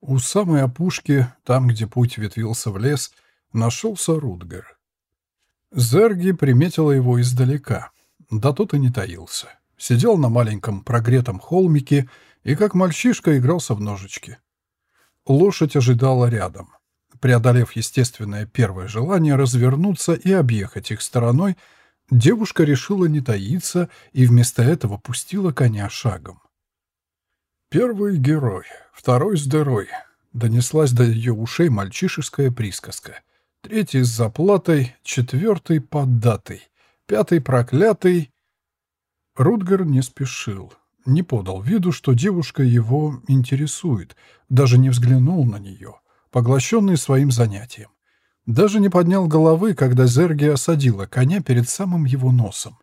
У самой опушки, там, где путь ветвился в лес, нашелся Рудгер. Зерги приметила его издалека, да тот и не таился. Сидел на маленьком прогретом холмике и, как мальчишка, игрался в ножички. Лошадь ожидала рядом. Преодолев естественное первое желание развернуться и объехать их стороной, девушка решила не таиться и вместо этого пустила коня шагом. «Первый герой, второй с дырой», — донеслась до ее ушей мальчишеская присказка. «Третий с заплатой, четвертый поддатый, пятый проклятый». Рутгер не спешил, не подал виду, что девушка его интересует, даже не взглянул на нее, поглощенный своим занятием. Даже не поднял головы, когда Зерги осадила коня перед самым его носом.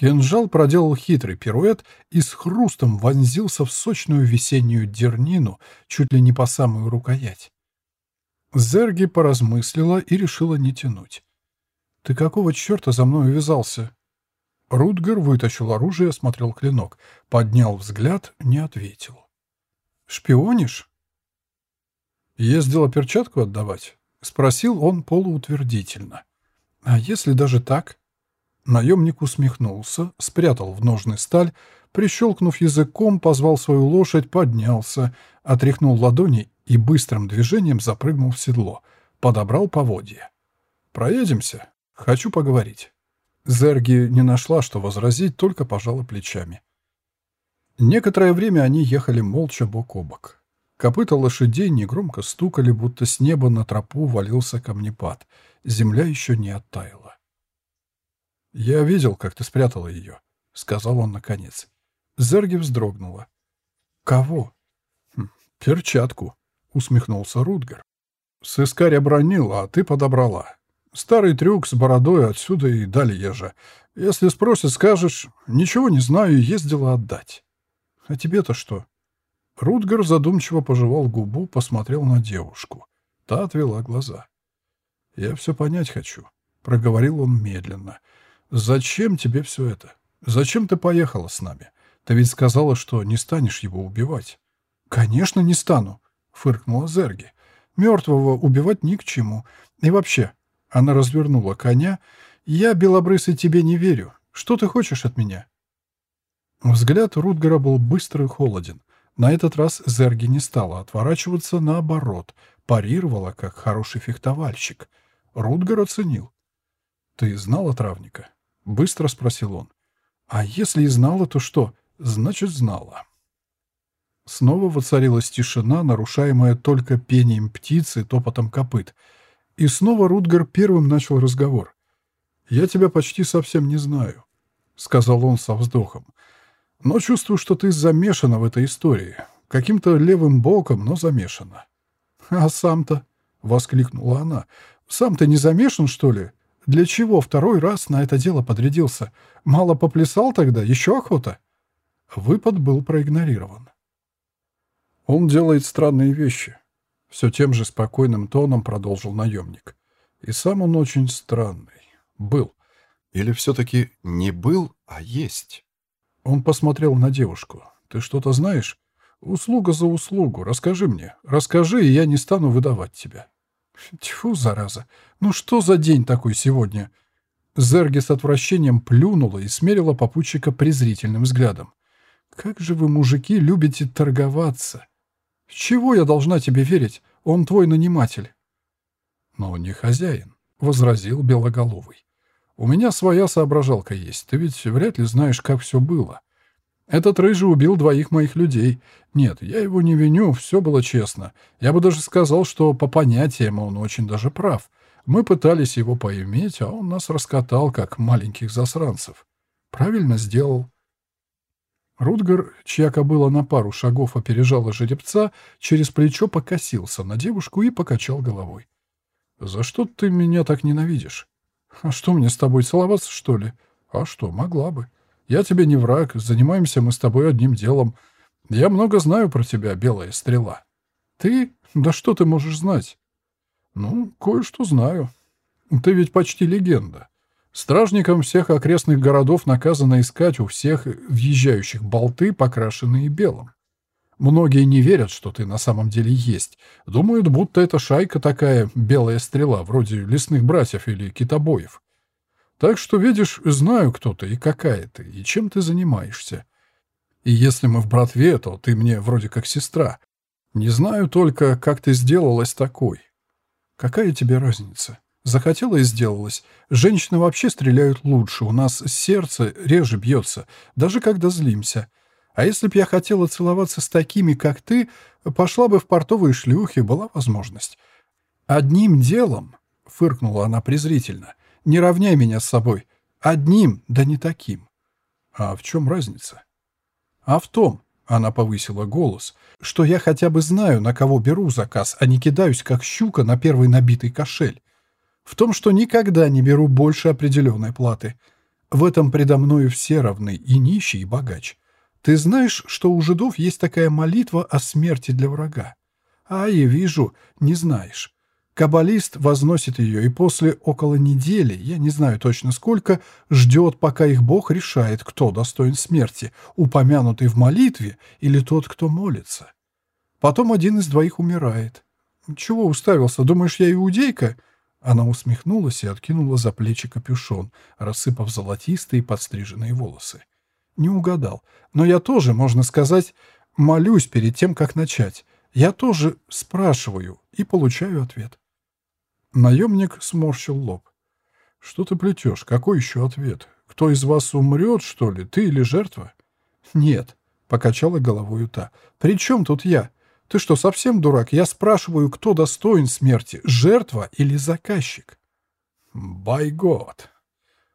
Кинжал проделал хитрый пируэт и с хрустом вонзился в сочную весеннюю дернину чуть ли не по самую рукоять. Зерги поразмыслила и решила не тянуть. «Ты какого черта за мной увязался?» Рутгер вытащил оружие, осмотрел клинок, поднял взгляд, не ответил. «Шпионишь?» «Ездила перчатку отдавать?» — спросил он полуутвердительно. «А если даже так?» Наемник усмехнулся, спрятал в ножны сталь, прищелкнув языком, позвал свою лошадь, поднялся, отряхнул ладони и быстрым движением запрыгнул в седло, подобрал поводья. «Проедемся? Хочу поговорить». Зерги не нашла, что возразить, только пожала плечами. Некоторое время они ехали молча бок о бок. Копыта лошадей негромко стукали, будто с неба на тропу валился камнепад. Земля еще не оттаяла. «Я видел, как ты спрятала ее», — сказал он наконец. Зерги вздрогнула. «Кого?» хм, «Перчатку», — усмехнулся Рутгер. «Сыскарь обронил, а ты подобрала. Старый трюк с бородой отсюда и далее же. Если спросят, скажешь, ничего не знаю, ездила отдать». «А тебе-то что?» Рутгер задумчиво пожевал губу, посмотрел на девушку. Та отвела глаза. «Я все понять хочу», — проговорил он медленно. «Зачем тебе все это? Зачем ты поехала с нами? Ты ведь сказала, что не станешь его убивать». «Конечно, не стану», — фыркнула Зерги. «Мертвого убивать ни к чему. И вообще...» Она развернула коня. «Я, белобрысый, тебе не верю. Что ты хочешь от меня?» Взгляд Рутгера был быстрый и холоден. На этот раз Зерги не стала отворачиваться, наоборот, парировала, как хороший фехтовальщик. Рутгер оценил. «Ты знала травника?» — быстро спросил он. «А если и знала, то что? Значит, знала». Снова воцарилась тишина, нарушаемая только пением птицы, топотом копыт. И снова Рутгер первым начал разговор. «Я тебя почти совсем не знаю», — сказал он со вздохом. «Но чувствую, что ты замешана в этой истории. Каким-то левым боком, но замешана». «А сам-то?» — воскликнула она. «Сам ты не замешан, что ли? Для чего второй раз на это дело подрядился? Мало поплясал тогда? Еще охота?» Выпад был проигнорирован. «Он делает странные вещи», — все тем же спокойным тоном продолжил наемник. «И сам он очень странный. Был. Или все-таки не был, а есть?» Он посмотрел на девушку. «Ты что-то знаешь? Услуга за услугу. Расскажи мне. Расскажи, и я не стану выдавать тебя». Тьфу, зараза. Ну что за день такой сегодня? Зерги с отвращением плюнула и смерила попутчика презрительным взглядом. Как же вы, мужики, любите торговаться? Чего я должна тебе верить? Он твой наниматель. Но не хозяин, возразил Белоголовый. У меня своя соображалка есть. Ты ведь вряд ли знаешь, как все было. Этот рыжий убил двоих моих людей. Нет, я его не виню, все было честно. Я бы даже сказал, что по понятиям он очень даже прав. Мы пытались его поиметь, а он нас раскатал, как маленьких засранцев. Правильно сделал. Рутгер, чья кобыла на пару шагов опережала жеребца, через плечо покосился на девушку и покачал головой. «За что ты меня так ненавидишь? А что мне с тобой целоваться, что ли? А что, могла бы». Я тебе не враг, занимаемся мы с тобой одним делом. Я много знаю про тебя, белая стрела. Ты? Да что ты можешь знать? Ну, кое-что знаю. Ты ведь почти легенда. Стражникам всех окрестных городов наказано искать у всех въезжающих болты, покрашенные белым. Многие не верят, что ты на самом деле есть. Думают, будто это шайка такая, белая стрела, вроде лесных братьев или китобоев. Так что, видишь, знаю, кто ты и какая ты, и чем ты занимаешься. И если мы в братве, то ты мне вроде как сестра. Не знаю только, как ты сделалась такой. Какая тебе разница? Захотела и сделалась. Женщины вообще стреляют лучше, у нас сердце реже бьется, даже когда злимся. А если б я хотела целоваться с такими, как ты, пошла бы в портовые шлюхи, была возможность. Одним делом, — фыркнула она презрительно, — не равняй меня с собой. Одним, да не таким. А в чем разница? А в том, — она повысила голос, — что я хотя бы знаю, на кого беру заказ, а не кидаюсь, как щука, на первый набитый кошель. В том, что никогда не беру больше определенной платы. В этом предо мною все равны, и нищий, и богач. Ты знаешь, что у жидов есть такая молитва о смерти для врага? А, я вижу, не знаешь. Каббалист возносит ее, и после около недели, я не знаю точно сколько, ждет, пока их Бог решает, кто достоин смерти, упомянутый в молитве или тот, кто молится. Потом один из двоих умирает. Чего уставился? Думаешь, я иудейка? Она усмехнулась и откинула за плечи капюшон, рассыпав золотистые подстриженные волосы. Не угадал. Но я тоже, можно сказать, молюсь перед тем, как начать. Я тоже спрашиваю и получаю ответ. Наемник сморщил лоб. «Что ты плетешь? Какой еще ответ? Кто из вас умрет, что ли? Ты или жертва?» «Нет», — покачала головой та. «При чем тут я? Ты что, совсем дурак? Я спрашиваю, кто достоин смерти, жертва или заказчик?» «Бай год!»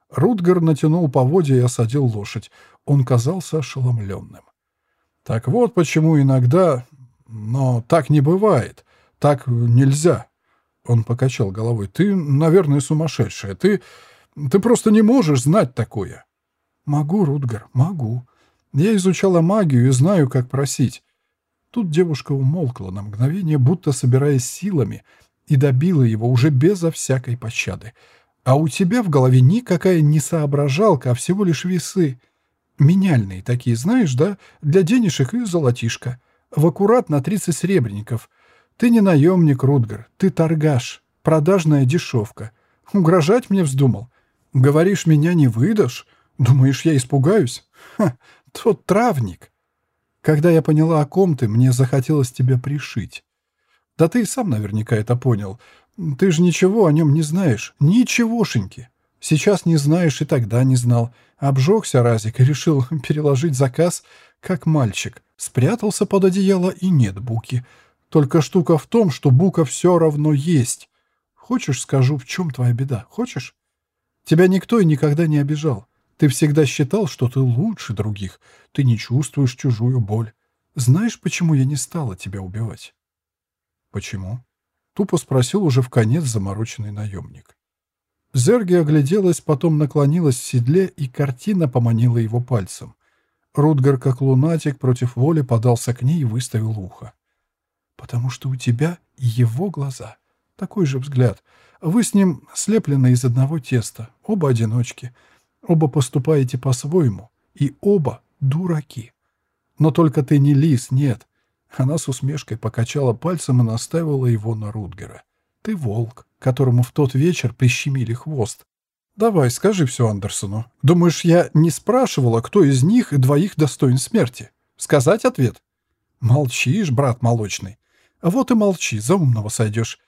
Рутгер натянул поводья и осадил лошадь. Он казался ошеломленным. «Так вот почему иногда... Но так не бывает. Так нельзя». Он покачал головой. «Ты, наверное, сумасшедшая. Ты... Ты просто не можешь знать такое». «Могу, Рутгер, могу. Я изучала магию и знаю, как просить». Тут девушка умолкла на мгновение, будто собираясь силами, и добила его уже безо всякой пощады. «А у тебя в голове никакая не соображалка, а всего лишь весы». Меняльные такие, знаешь, да? Для денежек и золотишко. В аккурат на 30 сребреников. Ты не наемник, Рудгар. Ты торгаш. Продажная дешевка. Угрожать мне вздумал? Говоришь, меня не выдашь? Думаешь, я испугаюсь? Ха, тот травник. Когда я поняла, о ком ты, мне захотелось тебя пришить. Да ты и сам наверняка это понял. Ты же ничего о нем не знаешь. Ничегошеньки. Сейчас не знаешь и тогда не знал. Обжегся Разик и решил переложить заказ, как мальчик. Спрятался под одеяло и нет Буки. Только штука в том, что Бука все равно есть. Хочешь, скажу, в чем твоя беда? Хочешь? Тебя никто и никогда не обижал. Ты всегда считал, что ты лучше других. Ты не чувствуешь чужую боль. Знаешь, почему я не стала тебя убивать? Почему? Тупо спросил уже в конец замороченный наемник. Зерги огляделась, потом наклонилась в седле, и картина поманила его пальцем. Рутгар, как лунатик, против воли подался к ней и выставил ухо. «Потому что у тебя его глаза. Такой же взгляд. Вы с ним слеплены из одного теста. Оба одиночки. Оба поступаете по-своему. И оба дураки. Но только ты не лис, нет». Она с усмешкой покачала пальцем и наставила его на Рутгера. «Ты волк которому в тот вечер прищемили хвост. Давай, скажи все Андерсону. Думаешь, я не спрашивала, кто из них двоих достоин смерти? Сказать ответ? Молчишь, брат молочный. Вот и молчи, за умного сойдешь.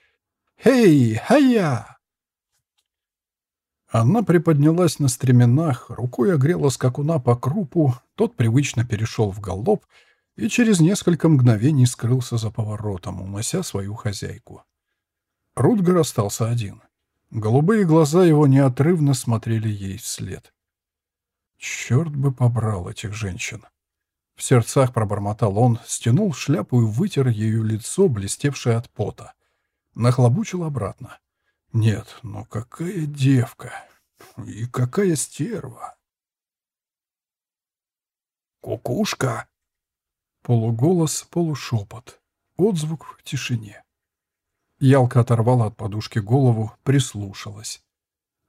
Хей, хая! Она приподнялась на стременах, рукой огрела скакуна по крупу, тот привычно перешел в галоп и через несколько мгновений скрылся за поворотом, унося свою хозяйку. Рутгар остался один. Голубые глаза его неотрывно смотрели ей вслед. «Черт бы побрал этих женщин!» В сердцах пробормотал он, стянул шляпу и вытер ею лицо, блестевшее от пота. Нахлобучил обратно. «Нет, но какая девка! И какая стерва!» «Кукушка!» Полуголос, полушепот. Отзвук в тишине. Ялка оторвала от подушки голову, прислушалась.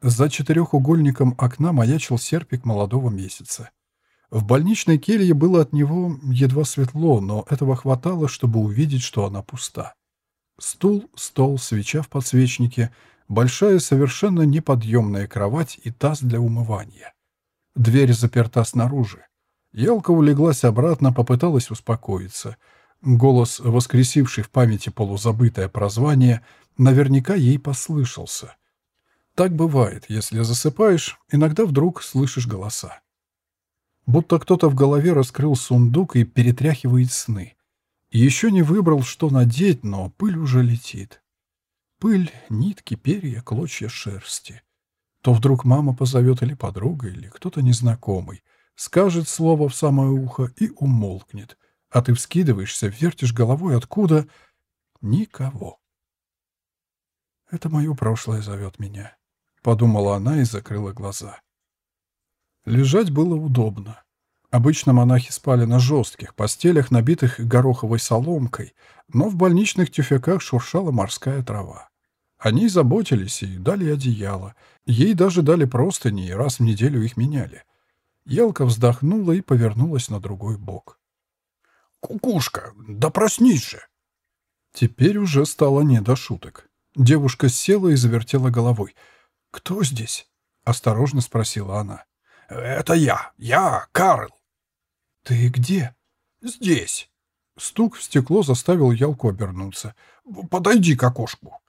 За четырехугольником окна маячил серпик молодого месяца. В больничной келье было от него едва светло, но этого хватало, чтобы увидеть, что она пуста. Стул, стол, свеча в подсвечнике, большая совершенно неподъемная кровать и таз для умывания. Дверь заперта снаружи. Ялка улеглась обратно, попыталась успокоиться. Голос, воскресивший в памяти полузабытое прозвание, наверняка ей послышался. Так бывает, если засыпаешь, иногда вдруг слышишь голоса. Будто кто-то в голове раскрыл сундук и перетряхивает сны. Еще не выбрал, что надеть, но пыль уже летит. Пыль, нитки, перья, клочья шерсти. То вдруг мама позовет или подруга, или кто-то незнакомый, скажет слово в самое ухо и умолкнет, а ты вскидываешься, вертишь головой откуда — никого. «Это мое прошлое зовет меня», — подумала она и закрыла глаза. Лежать было удобно. Обычно монахи спали на жестких постелях, набитых гороховой соломкой, но в больничных тюфяках шуршала морская трава. Они заботились и дали одеяло. Ей даже дали простыни, и раз в неделю их меняли. Елка вздохнула и повернулась на другой бок. «Кукушка, да проснись же!» Теперь уже стало не до шуток. Девушка села и завертела головой. «Кто здесь?» — осторожно спросила она. «Это я. Я Карл». «Ты где?» «Здесь». Стук в стекло заставил Ялку обернуться. «Подойди к окошку».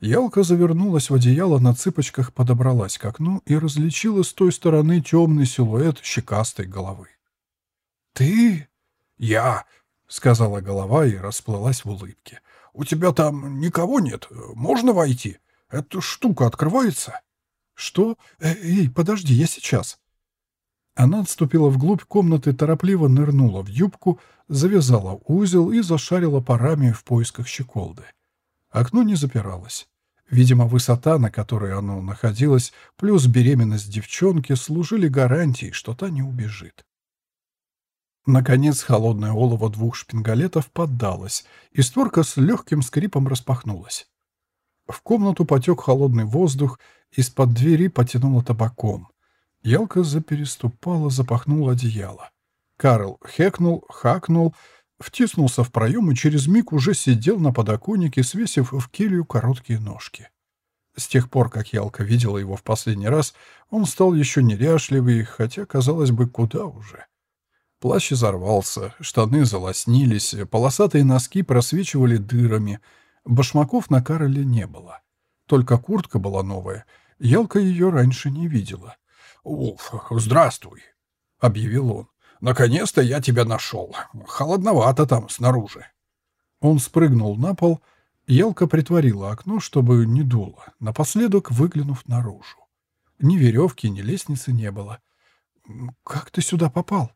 Ялка завернулась в одеяло, на цыпочках подобралась к окну и различила с той стороны темный силуэт щекастой головы. «Ты?» «Я», — сказала голова и расплылась в улыбке. «У тебя там никого нет? Можно войти? Эта штука открывается?» «Что? Э, эй, подожди, я сейчас». Она отступила вглубь комнаты, торопливо нырнула в юбку, завязала узел и зашарила парами в поисках щеколды. Окно не запиралось. Видимо, высота, на которой оно находилось, плюс беременность девчонки служили гарантией, что та не убежит. Наконец, холодное олово двух шпингалетов поддалось, и створка с легким скрипом распахнулась. В комнату потек холодный воздух, из-под двери потянуло табаком. Ялка запереступала, запахнула одеяло. Карл хекнул, хакнул, втиснулся в проем и через миг уже сидел на подоконнике, свесив в келью короткие ножки. С тех пор, как Ялка видела его в последний раз, он стал еще неряшливый, хотя, казалось бы, куда уже. Плащ изорвался, штаны залоснились, полосатые носки просвечивали дырами. Башмаков на Карле не было. Только куртка была новая. Ялка ее раньше не видела. «Уф, здравствуй», — объявил он. «Наконец-то я тебя нашел. Холодновато там снаружи». Он спрыгнул на пол. Ялка притворила окно, чтобы не дуло, напоследок выглянув наружу. Ни веревки, ни лестницы не было. «Как ты сюда попал?»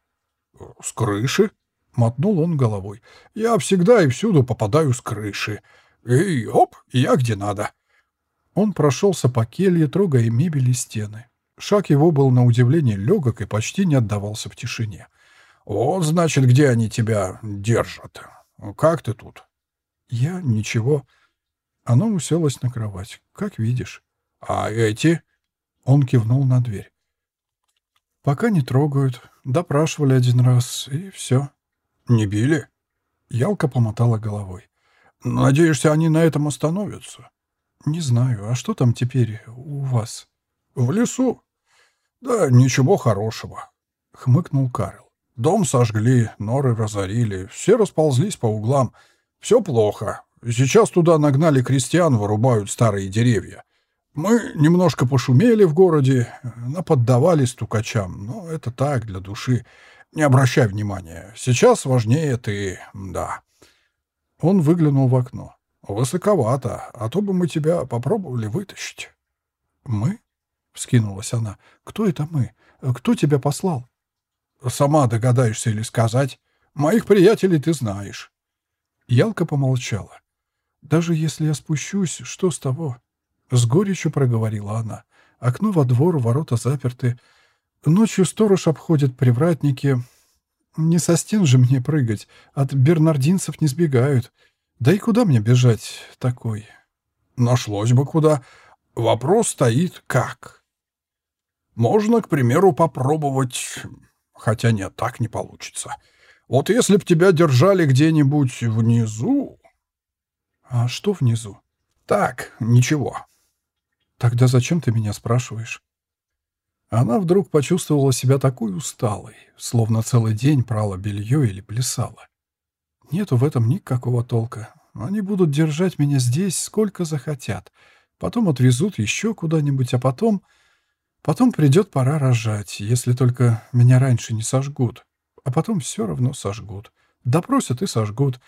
«С крыши?» — мотнул он головой. «Я всегда и всюду попадаю с крыши. И оп, я где надо». Он прошелся по келье, трогая мебель и стены. Шаг его был на удивление легок и почти не отдавался в тишине. «Вот, значит, где они тебя держат. Как ты тут?» «Я ничего». Она уселась на кровать. «Как видишь». «А эти?» Он кивнул на дверь. «Пока не трогают. Допрашивали один раз, и все». «Не били?» Ялка помотала головой. «Надеешься, они на этом остановятся?» «Не знаю. А что там теперь у вас?» «В лесу. «Да ничего хорошего», — хмыкнул Карл. «Дом сожгли, норы разорили, все расползлись по углам. Все плохо. Сейчас туда нагнали крестьян, вырубают старые деревья. Мы немножко пошумели в городе, наподдавали стукачам, но это так, для души. Не обращай внимания. Сейчас важнее ты, да». Он выглянул в окно. «Высоковато, а то бы мы тебя попробовали вытащить». «Мы?» — вскинулась она. «Кто это мы? Кто тебя послал?» «Сама догадаешься или сказать. Моих приятелей ты знаешь». Ялка помолчала. «Даже если я спущусь, что с того?» С горечью проговорила она. Окно во двор, ворота заперты. Ночью сторож обходит привратники. Не со стен же мне прыгать. От бернардинцев не сбегают. Да и куда мне бежать такой? Нашлось бы куда. Вопрос стоит как. Можно, к примеру, попробовать Хотя нет, так не получится. Вот если б тебя держали где-нибудь внизу... А что внизу? Так, ничего. Тогда зачем ты меня спрашиваешь? Она вдруг почувствовала себя такой усталой, словно целый день прала белье или плясала. Нету в этом никакого толка. Они будут держать меня здесь сколько захотят. Потом отвезут еще куда-нибудь, а потом... Потом придет пора рожать, если только меня раньше не сожгут. А потом все равно сожгут. Допросят и сожгут.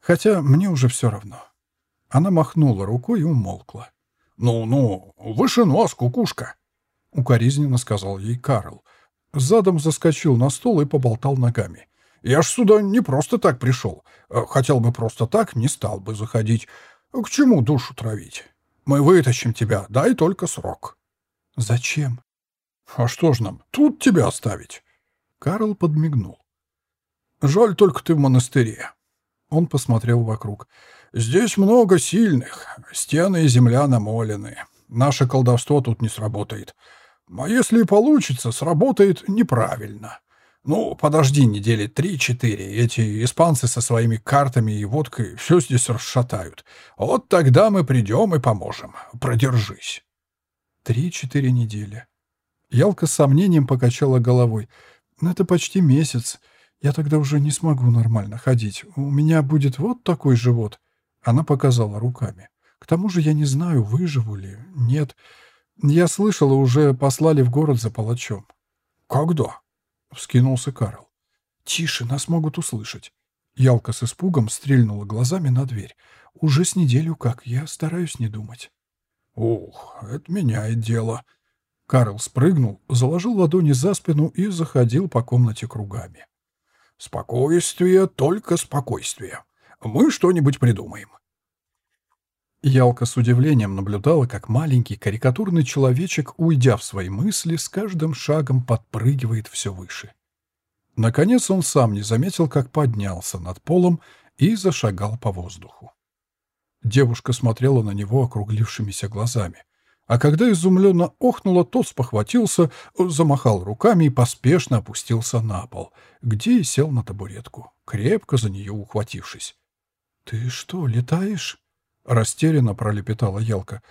Хотя мне уже все равно. Она махнула рукой и умолкла. «Ну-ну, выше нос, кукушка!» — укоризненно сказал ей Карл. Задом заскочил на стол и поболтал ногами. «Я ж сюда не просто так пришел. Хотел бы просто так, не стал бы заходить. К чему душу травить? Мы вытащим тебя, дай только срок». «Зачем?» «А что ж нам, тут тебя оставить?» Карл подмигнул. «Жаль только ты в монастыре». Он посмотрел вокруг. «Здесь много сильных. Стены и земля намолены. Наше колдовство тут не сработает. А если получится, сработает неправильно. Ну, подожди недели три-четыре. Эти испанцы со своими картами и водкой все здесь расшатают. Вот тогда мы придем и поможем. Продержись». «Три-четыре недели». Ялка с сомнением покачала головой. «Ну, «Это почти месяц. Я тогда уже не смогу нормально ходить. У меня будет вот такой живот». Она показала руками. «К тому же я не знаю, выживу ли. Нет. Я слышала, уже послали в город за палачом». «Когда?» — вскинулся Карл. «Тише, нас могут услышать». Ялка с испугом стрельнула глазами на дверь. «Уже с неделю как, я стараюсь не думать». «Ух, это меняет дело», Карл спрыгнул, заложил ладони за спину и заходил по комнате кругами. «Спокойствие, только спокойствие. Мы что-нибудь придумаем». Ялка с удивлением наблюдала, как маленький карикатурный человечек, уйдя в свои мысли, с каждым шагом подпрыгивает все выше. Наконец он сам не заметил, как поднялся над полом и зашагал по воздуху. Девушка смотрела на него округлившимися глазами. А когда изумленно охнула, тот спохватился, замахал руками и поспешно опустился на пол, где и сел на табуретку, крепко за нее ухватившись. «Ты что, летаешь?» — растерянно пролепетала Ялка.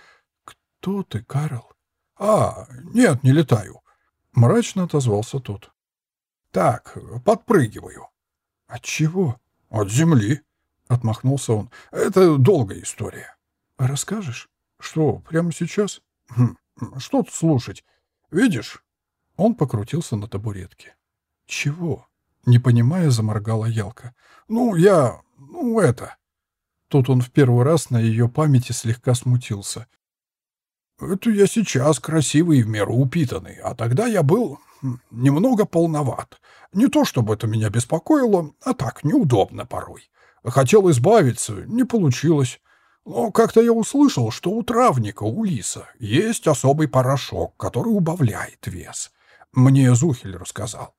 «Кто ты, Карл?» «А, нет, не летаю», — мрачно отозвался тот. «Так, подпрыгиваю». «От чего?» «От земли», — отмахнулся он. «Это долгая история». «Расскажешь?» «Что, прямо сейчас?» Хм, что тут слушать? Видишь? Он покрутился на табуретке. Чего? Не понимая, заморгала Ялка. Ну, я... ну, это... Тут он в первый раз на ее памяти слегка смутился. Это я сейчас красивый и в меру упитанный, а тогда я был хм, немного полноват. Не то чтобы это меня беспокоило, а так, неудобно порой. Хотел избавиться, не получилось. Но как-то я услышал, что у травника, у лиса, есть особый порошок, который убавляет вес. Мне Зухель рассказал.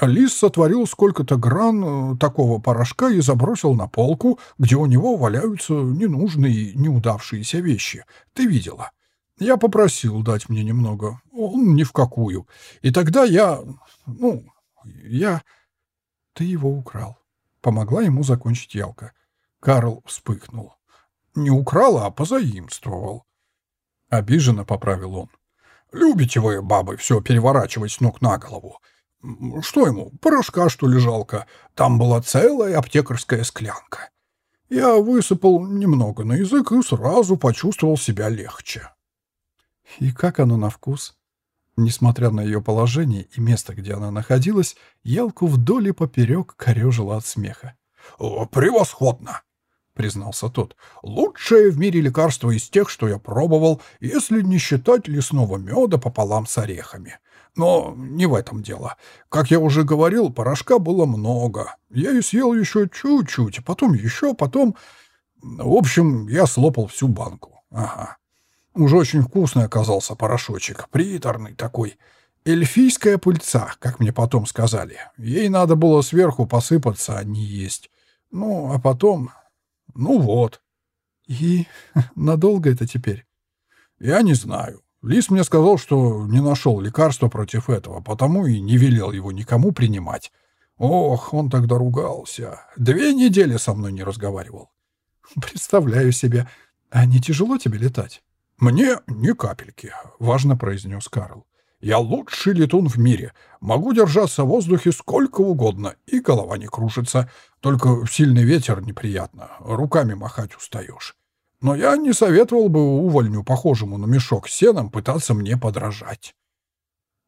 Лис сотворил сколько-то гран э, такого порошка и забросил на полку, где у него валяются ненужные, неудавшиеся вещи. Ты видела? Я попросил дать мне немного. Он ни в какую. И тогда я... Ну, я... Ты его украл. Помогла ему закончить Ялка. Карл вспыхнул. Не украл, а позаимствовал. Обиженно поправил он. Любите вы, бабы, все переворачивать с ног на голову. Что ему, порошка, что ли, жалко? Там была целая аптекарская склянка. Я высыпал немного на язык и сразу почувствовал себя легче. И как оно на вкус? Несмотря на ее положение и место, где она находилась, Ялку вдоль и поперек корежила от смеха. «Превосходно!» — признался тот. «Лучшее в мире лекарство из тех, что я пробовал, если не считать лесного меда пополам с орехами. Но не в этом дело. Как я уже говорил, порошка было много. Я и съел еще чуть-чуть, потом еще, потом... В общем, я слопал всю банку. Ага. Уже очень вкусный оказался порошочек, приторный такой. Эльфийская пыльца, как мне потом сказали. Ей надо было сверху посыпаться, а не есть. Ну, а потом ну вот. И надолго это теперь? Я не знаю. Лис мне сказал, что не нашел лекарства против этого, потому и не велел его никому принимать. Ох, он тогда ругался. Две недели со мной не разговаривал. Представляю себе. А не тяжело тебе летать? Мне ни капельки, важно произнес Карл. Я лучший летун в мире. Могу держаться в воздухе сколько угодно, и голова не кружится. Только сильный ветер неприятно. Руками махать устаешь. Но я не советовал бы увольню, похожему на мешок сеном, пытаться мне подражать.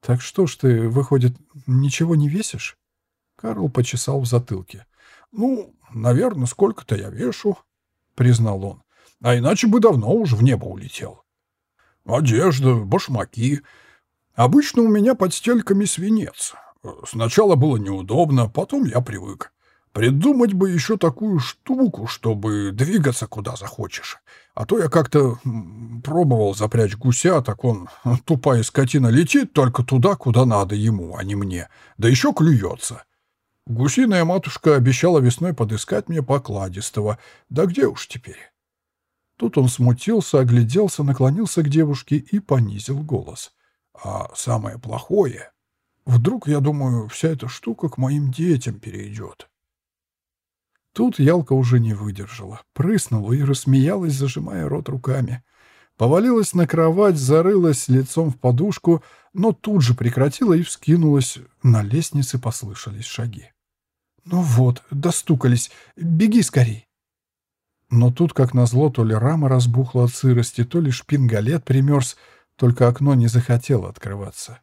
«Так что ж ты, выходит, ничего не весишь?» Карл почесал в затылке. «Ну, наверное, сколько-то я вешу», — признал он. «А иначе бы давно уже в небо улетел. Одежда, башмаки. Обычно у меня под стельками свинец. Сначала было неудобно, потом я привык. Придумать бы еще такую штуку, чтобы двигаться куда захочешь. А то я как-то пробовал запрячь гуся, так он, тупая скотина, летит только туда, куда надо ему, а не мне. Да еще клюется. Гусиная матушка обещала весной подыскать мне покладистого. Да где уж теперь? Тут он смутился, огляделся, наклонился к девушке и понизил голос. А самое плохое... Вдруг, я думаю, вся эта штука к моим детям перейдет. Тут Ялка уже не выдержала, прыснула и рассмеялась, зажимая рот руками. Повалилась на кровать, зарылась лицом в подушку, но тут же прекратила и вскинулась. На лестнице послышались шаги. «Ну вот, достукались. Беги скорей!» Но тут, как назло, то ли рама разбухла от сырости, то ли шпингалет примерз, только окно не захотело открываться.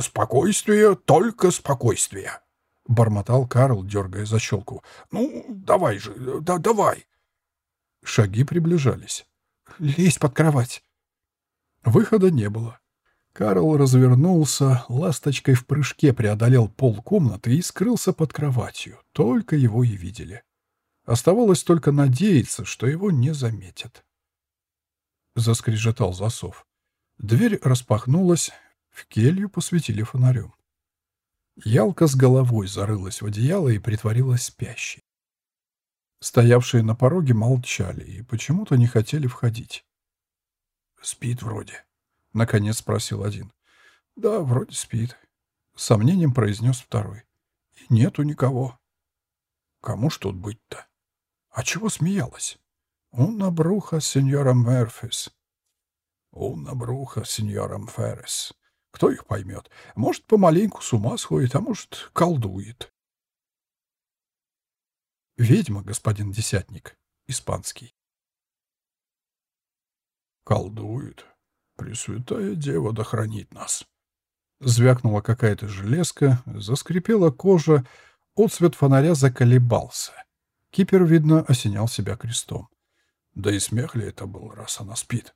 «Спокойствие, только спокойствие!» — бормотал Карл, дергая за щелку. «Ну, давай же, да, давай!» Шаги приближались. «Лезь под кровать!» Выхода не было. Карл развернулся, ласточкой в прыжке преодолел пол комнаты и скрылся под кроватью. Только его и видели. Оставалось только надеяться, что его не заметят. Заскрежетал засов. Дверь распахнулась, в келью посветили фонарем. Ялка с головой зарылась в одеяло и притворилась спящей. Стоявшие на пороге молчали и почему-то не хотели входить. «Спит вроде», — наконец спросил один. «Да, вроде спит», — сомнением произнес второй. «И нету никого». «Кому ж тут быть-то? А чего смеялась?» «Уна бруха сеньором Мерфис». «Уна бруха сеньором Феррес», кто их поймет? Может, помаленьку с ума сходит, а может, колдует. Ведьма, господин Десятник. Испанский. Колдует. Пресвятая Дева да хранит нас. Звякнула какая-то железка, заскрипела кожа, отцвет фонаря заколебался. Кипер, видно, осенял себя крестом. Да и смех ли это был, раз она спит?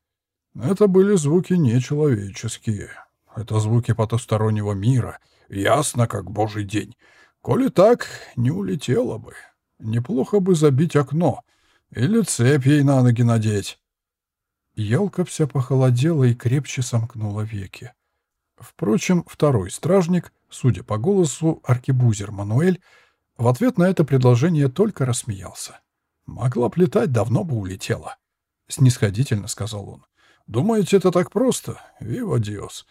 Это были звуки нечеловеческие. Это звуки потустороннего мира. Ясно, как божий день. Коли так, не улетела бы. Неплохо бы забить окно. Или цепь ей на ноги надеть. Елка вся похолодела и крепче сомкнула веки. Впрочем, второй стражник, судя по голосу, аркебузер Мануэль, в ответ на это предложение только рассмеялся. «Могла б летать, давно бы улетела», — снисходительно сказал он. «Думаете, это так просто? Вива Диос.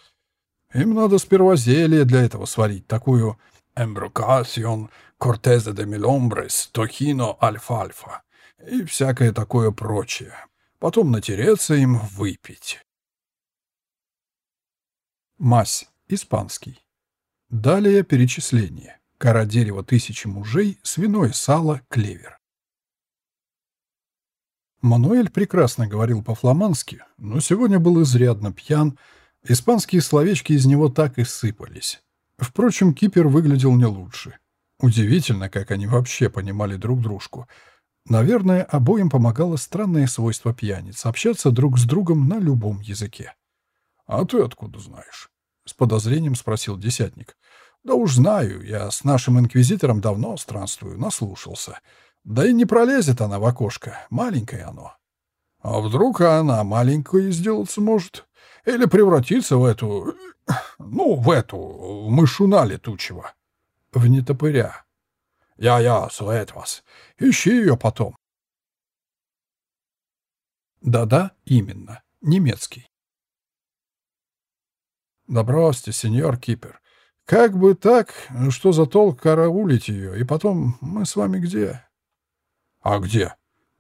Им надо сперва зелье для этого сварить, такую «эмброкасион кортезе де миломбрес тохино альфа-альфа» и всякое такое прочее. Потом натереться им выпить. Мась. Испанский. Далее перечисление. Кора дерева тысячи мужей, свиное сало, клевер. Мануэль прекрасно говорил по-фламандски, но сегодня был изрядно пьян, Испанские словечки из него так и сыпались. Впрочем, Кипер выглядел не лучше. Удивительно, как они вообще понимали друг дружку. Наверное, обоим помогало странное свойство пьяниц — общаться друг с другом на любом языке. «А ты откуда знаешь?» — с подозрением спросил десятник. «Да уж знаю, я с нашим инквизитором давно странствую, наслушался. Да и не пролезет она в окошко, маленькое оно». «А вдруг она маленькой сделаться может?» Или превратиться в эту... Ну, в эту... мышуна летучего. В нетопыря. Я-я, сует вас. Ищи ее потом. Да-да, именно. Немецкий. «Да бросьте, сеньор Кипер. Как бы так, что за толк караулить ее, и потом мы с вами где?» «А где?»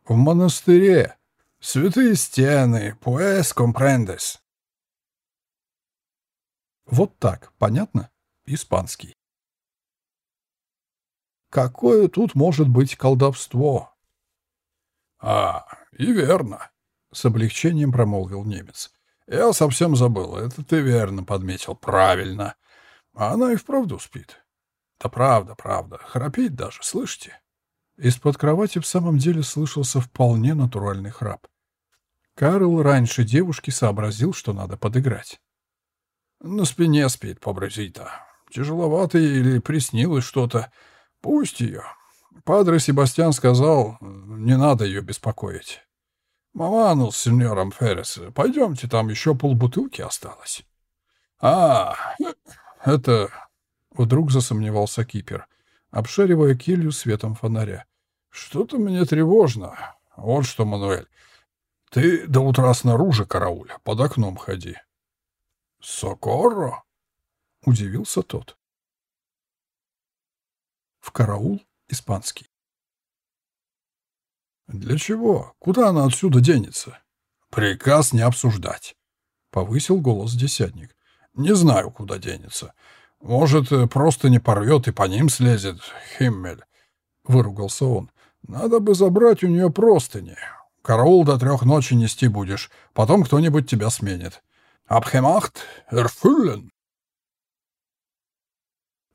«В монастыре. Святые стены, pues comprendes». Вот так, понятно? Испанский. Какое тут может быть колдовство? А, и верно, с облегчением промолвил немец. Я совсем забыл, это ты верно подметил, правильно. А она и вправду спит. Да правда, правда, храпит даже, слышите? Из-под кровати в самом деле слышался вполне натуральный храп. Карл раньше девушки сообразил, что надо подыграть. На спине спит, побратита. Тяжеловато или приснилось что-то. Пусть ее. Падре Себастьян сказал, не надо ее беспокоить. Маману с сеньором Феррес, пойдемте, там еще полбутылки осталось. А, это... Вдруг засомневался Кипер, обшаривая келью светом фонаря. Что-то мне тревожно. Вот что, Мануэль. Ты до утра снаружи карауля, под окном ходи. «Сокорро?» — удивился тот. В караул испанский. «Для чего? Куда она отсюда денется?» «Приказ не обсуждать», — повысил голос десятник. «Не знаю, куда денется. Может, просто не порвет и по ним слезет. Химмель», — выругался он. «Надо бы забрать у нее простыни. Караул до трех ночи нести будешь, потом кто-нибудь тебя сменит. Abgemacht, erfüllen.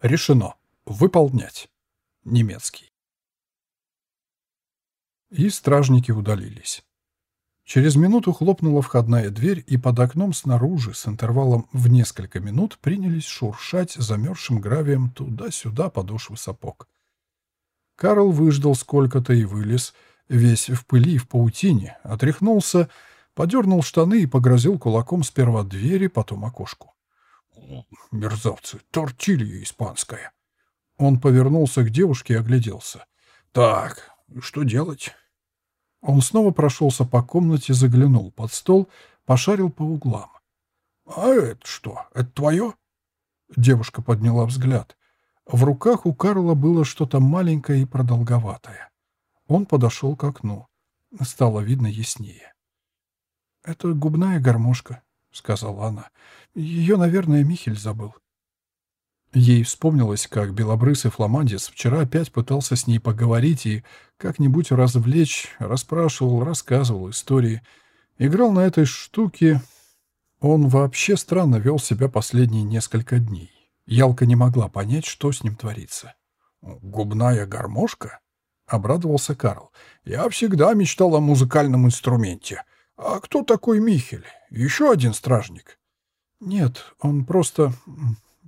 Решено. Выполнять. Немецкий. И стражники удалились. Через минуту хлопнула входная дверь, и под окном снаружи с интервалом в несколько минут принялись шуршать замерзшим гравием туда-сюда подошвы сапог. Карл выждал сколько-то и вылез, весь в пыли и в паутине, отряхнулся подернул штаны и погрозил кулаком сперва двери, потом окошку. «Мерзавцы! Тортилья испанская!» Он повернулся к девушке и огляделся. «Так, что делать?» Он снова прошелся по комнате, заглянул под стол, пошарил по углам. «А это что? Это твое?» Девушка подняла взгляд. В руках у Карла было что-то маленькое и продолговатое. Он подошел к окну. Стало видно яснее. «Это губная гармошка», — сказала она. «Ее, наверное, Михель забыл». Ей вспомнилось, как белобрысый фламандец вчера опять пытался с ней поговорить и как-нибудь развлечь, расспрашивал, рассказывал истории. Играл на этой штуке. Он вообще странно вел себя последние несколько дней. Ялка не могла понять, что с ним творится. «Губная гармошка?» — обрадовался Карл. «Я всегда мечтал о музыкальном инструменте. «А кто такой Михель? Еще один стражник?» «Нет, он просто...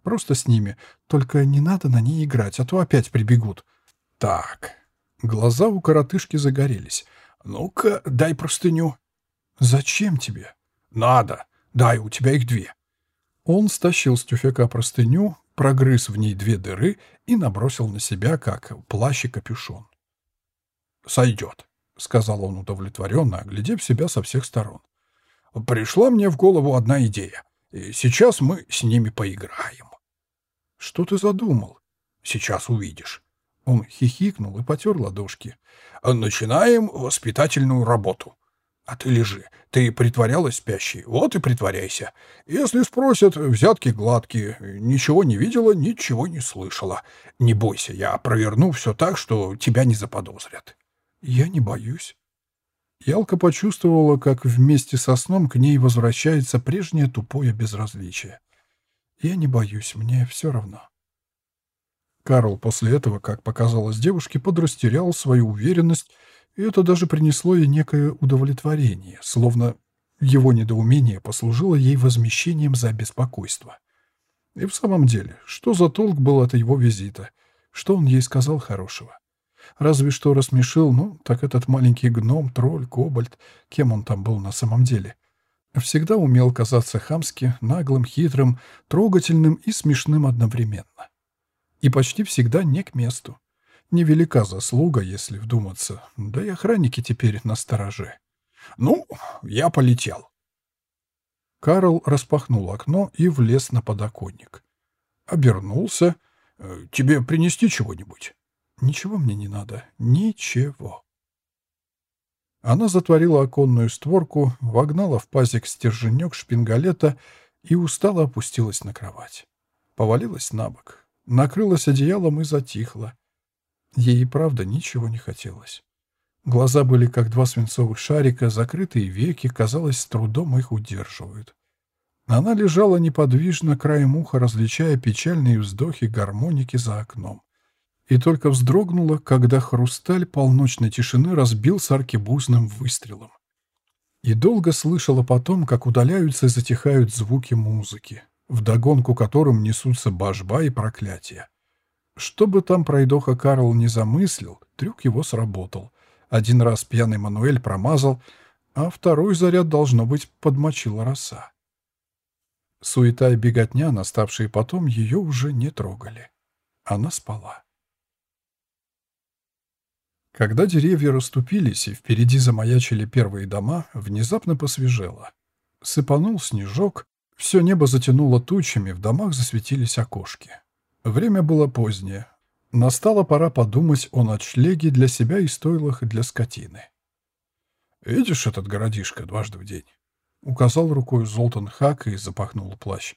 просто с ними. Только не надо на ней играть, а то опять прибегут». «Так...» Глаза у коротышки загорелись. «Ну-ка, дай простыню». «Зачем тебе?» «Надо. Дай, у тебя их две». Он стащил с тюфяка простыню, прогрыз в ней две дыры и набросил на себя, как плащ и капюшон. «Сойдет». — сказал он удовлетворенно, оглядев себя со всех сторон. «Пришла мне в голову одна идея. И сейчас мы с ними поиграем». «Что ты задумал?» «Сейчас увидишь». Он хихикнул и потер ладошки. «Начинаем воспитательную работу. А ты лежи. Ты притворялась спящей. Вот и притворяйся. Если спросят, взятки гладкие. Ничего не видела, ничего не слышала. Не бойся, я проверну все так, что тебя не заподозрят». «Я не боюсь». Ялка почувствовала, как вместе со сном к ней возвращается прежнее тупое безразличие. «Я не боюсь, мне все равно». Карл после этого, как показалось девушке, подрастерял свою уверенность, и это даже принесло ей некое удовлетворение, словно его недоумение послужило ей возмещением за беспокойство. И в самом деле, что за толк был от его визита? Что он ей сказал хорошего? Разве что рассмешил, ну, так этот маленький гном, тролль, кобальт, кем он там был на самом деле. Всегда умел казаться хамски, наглым, хитрым, трогательным и смешным одновременно. И почти всегда не к месту. Невелика заслуга, если вдуматься, да и охранники теперь на стороже. «Ну, я полетел». Карл распахнул окно и влез на подоконник. Обернулся. «Э, «Тебе принести чего-нибудь?» «Ничего мне не надо. Ничего». Она затворила оконную створку, вогнала в пазик стерженек шпингалета и устало опустилась на кровать. Повалилась на бок, накрылась одеялом и затихла. Ей и правда ничего не хотелось. Глаза были как два свинцовых шарика, закрытые веки, казалось, с трудом их удерживают. Она лежала неподвижно, краем уха, различая печальные вздохи гармоники за окном. И только вздрогнула, когда хрусталь полночной тишины разбился аркебузным выстрелом. И долго слышала потом, как удаляются и затихают звуки музыки, вдогонку которым несутся божба и проклятия. Что бы там пройдоха Карл не замыслил, трюк его сработал. Один раз пьяный Мануэль промазал, а второй заряд, должно быть, подмочила роса. Суета и беготня, наставшие потом, ее уже не трогали. Она спала. Когда деревья расступились и впереди замаячили первые дома, внезапно посвежело. Сыпанул снежок, все небо затянуло тучами, в домах засветились окошки. Время было позднее, Настала пора подумать о ночлеге для себя и стойлах для скотины. «Видишь этот городишко дважды в день?» Указал рукой Золтан Хак и запахнул плащ.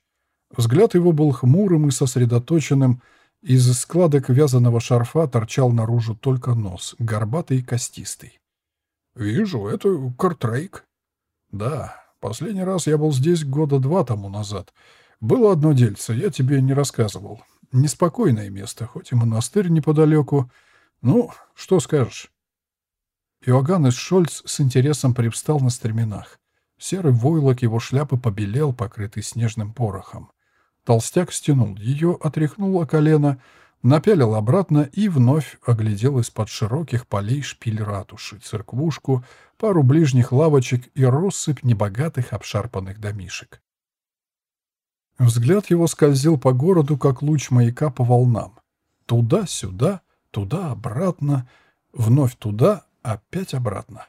Взгляд его был хмурым и сосредоточенным. Из складок вязаного шарфа торчал наружу только нос, горбатый и костистый. «Вижу, это Кортрейк». «Да, последний раз я был здесь года два тому назад. Было одно дельце, я тебе не рассказывал. Неспокойное место, хоть и монастырь неподалеку. Ну, что скажешь?» Иоганнес Шольц с интересом привстал на стременах. Серый войлок его шляпы побелел, покрытый снежным порохом. Толстяк стянул ее, отряхнул о колено, напялил обратно и вновь оглядел из-под широких полей шпиль ратуши, церквушку, пару ближних лавочек и россыпь небогатых обшарпанных домишек. Взгляд его скользил по городу, как луч маяка по волнам. Туда-сюда, туда-обратно, вновь туда, опять обратно.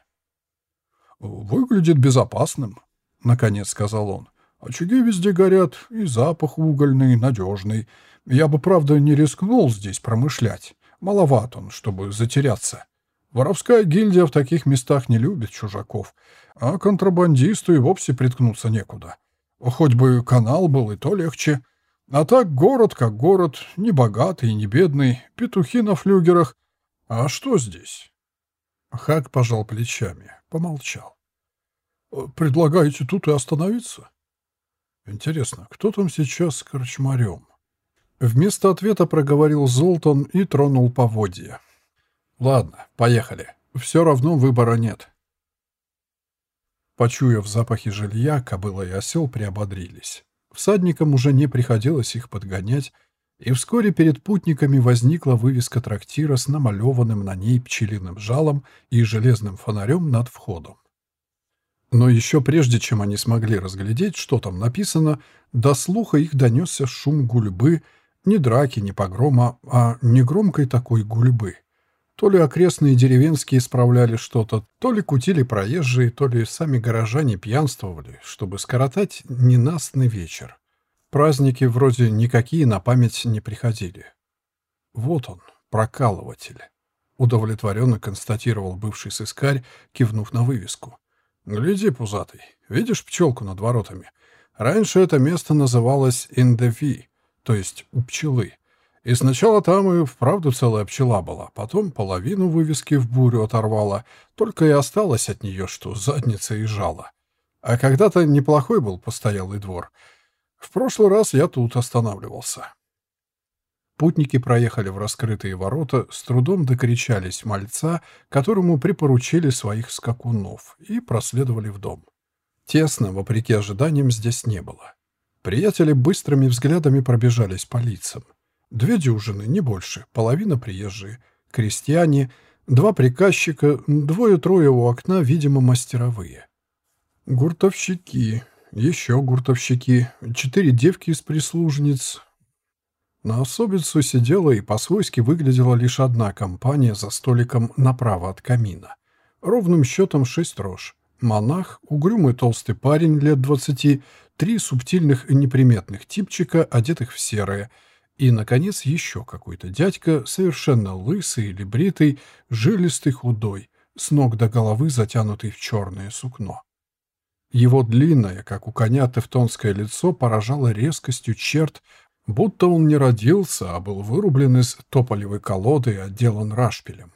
«Выглядит безопасным», — наконец сказал он. «Очаги везде горят, и запах угольный, надежный. Я бы, правда, не рискнул здесь промышлять. Маловат он, чтобы затеряться. Воровская гильдия в таких местах не любит чужаков, а контрабандисту и вовсе приткнуться некуда. Хоть бы канал был, и то легче. А так город как город, не богатый, не бедный, петухи на флюгерах. А что здесь?» Хак пожал плечами, помолчал. «Предлагаете тут и остановиться?» «Интересно, кто там сейчас с корчмарем?» Вместо ответа проговорил Золтан и тронул поводья. «Ладно, поехали. Все равно выбора нет. Почуяв запахи жилья, кобыла и осел приободрились. Всадникам уже не приходилось их подгонять, и вскоре перед путниками возникла вывеска трактира с намалеванным на ней пчелиным жалом и железным фонарем над входом. Но еще прежде, чем они смогли разглядеть, что там написано, до слуха их донесся шум гульбы, не драки, не погрома, а негромкой такой гульбы — то ли окрестные деревенские справляли что-то, то ли кутили проезжие, то ли сами горожане пьянствовали, чтобы скоротать ненастный вечер. Праздники вроде никакие на память не приходили. Вот он, прокалыватель. Удовлетворенно констатировал бывший сыскарь, кивнув на вывеску. «Гляди, пузатый, видишь пчелку над воротами? Раньше это место называлось «Индеви», то есть «у пчелы». И сначала там и вправду целая пчела была, потом половину вывески в бурю оторвала, только и осталось от нее, что задница и жало. А когда-то неплохой был постоялый двор. В прошлый раз я тут останавливался. Путники проехали в раскрытые ворота, с трудом докричались мальца, которому припоручили своих скакунов, и проследовали в дом. Тесно, вопреки ожиданиям, здесь не было. Приятели быстрыми взглядами пробежались по лицам. Две дюжины, не больше, половина приезжие, крестьяне, два приказчика, двое-трое у окна, видимо, мастеровые. Гуртовщики, еще гуртовщики, четыре девки из прислужниц. На особицу сидела и по-свойски выглядела лишь одна компания за столиком направо от камина. Ровным счетом шесть рож. Монах, угрюмый толстый парень лет двадцати, три субтильных неприметных типчика, одетых в серое, и, наконец, еще какой-то дядька, совершенно лысый или бритый, жилистый, худой, с ног до головы затянутый в черное сукно. Его длинное, как у коня, тевтонское лицо поражало резкостью черт, будто он не родился, а был вырублен из тополевой колоды и отделан рашпилем.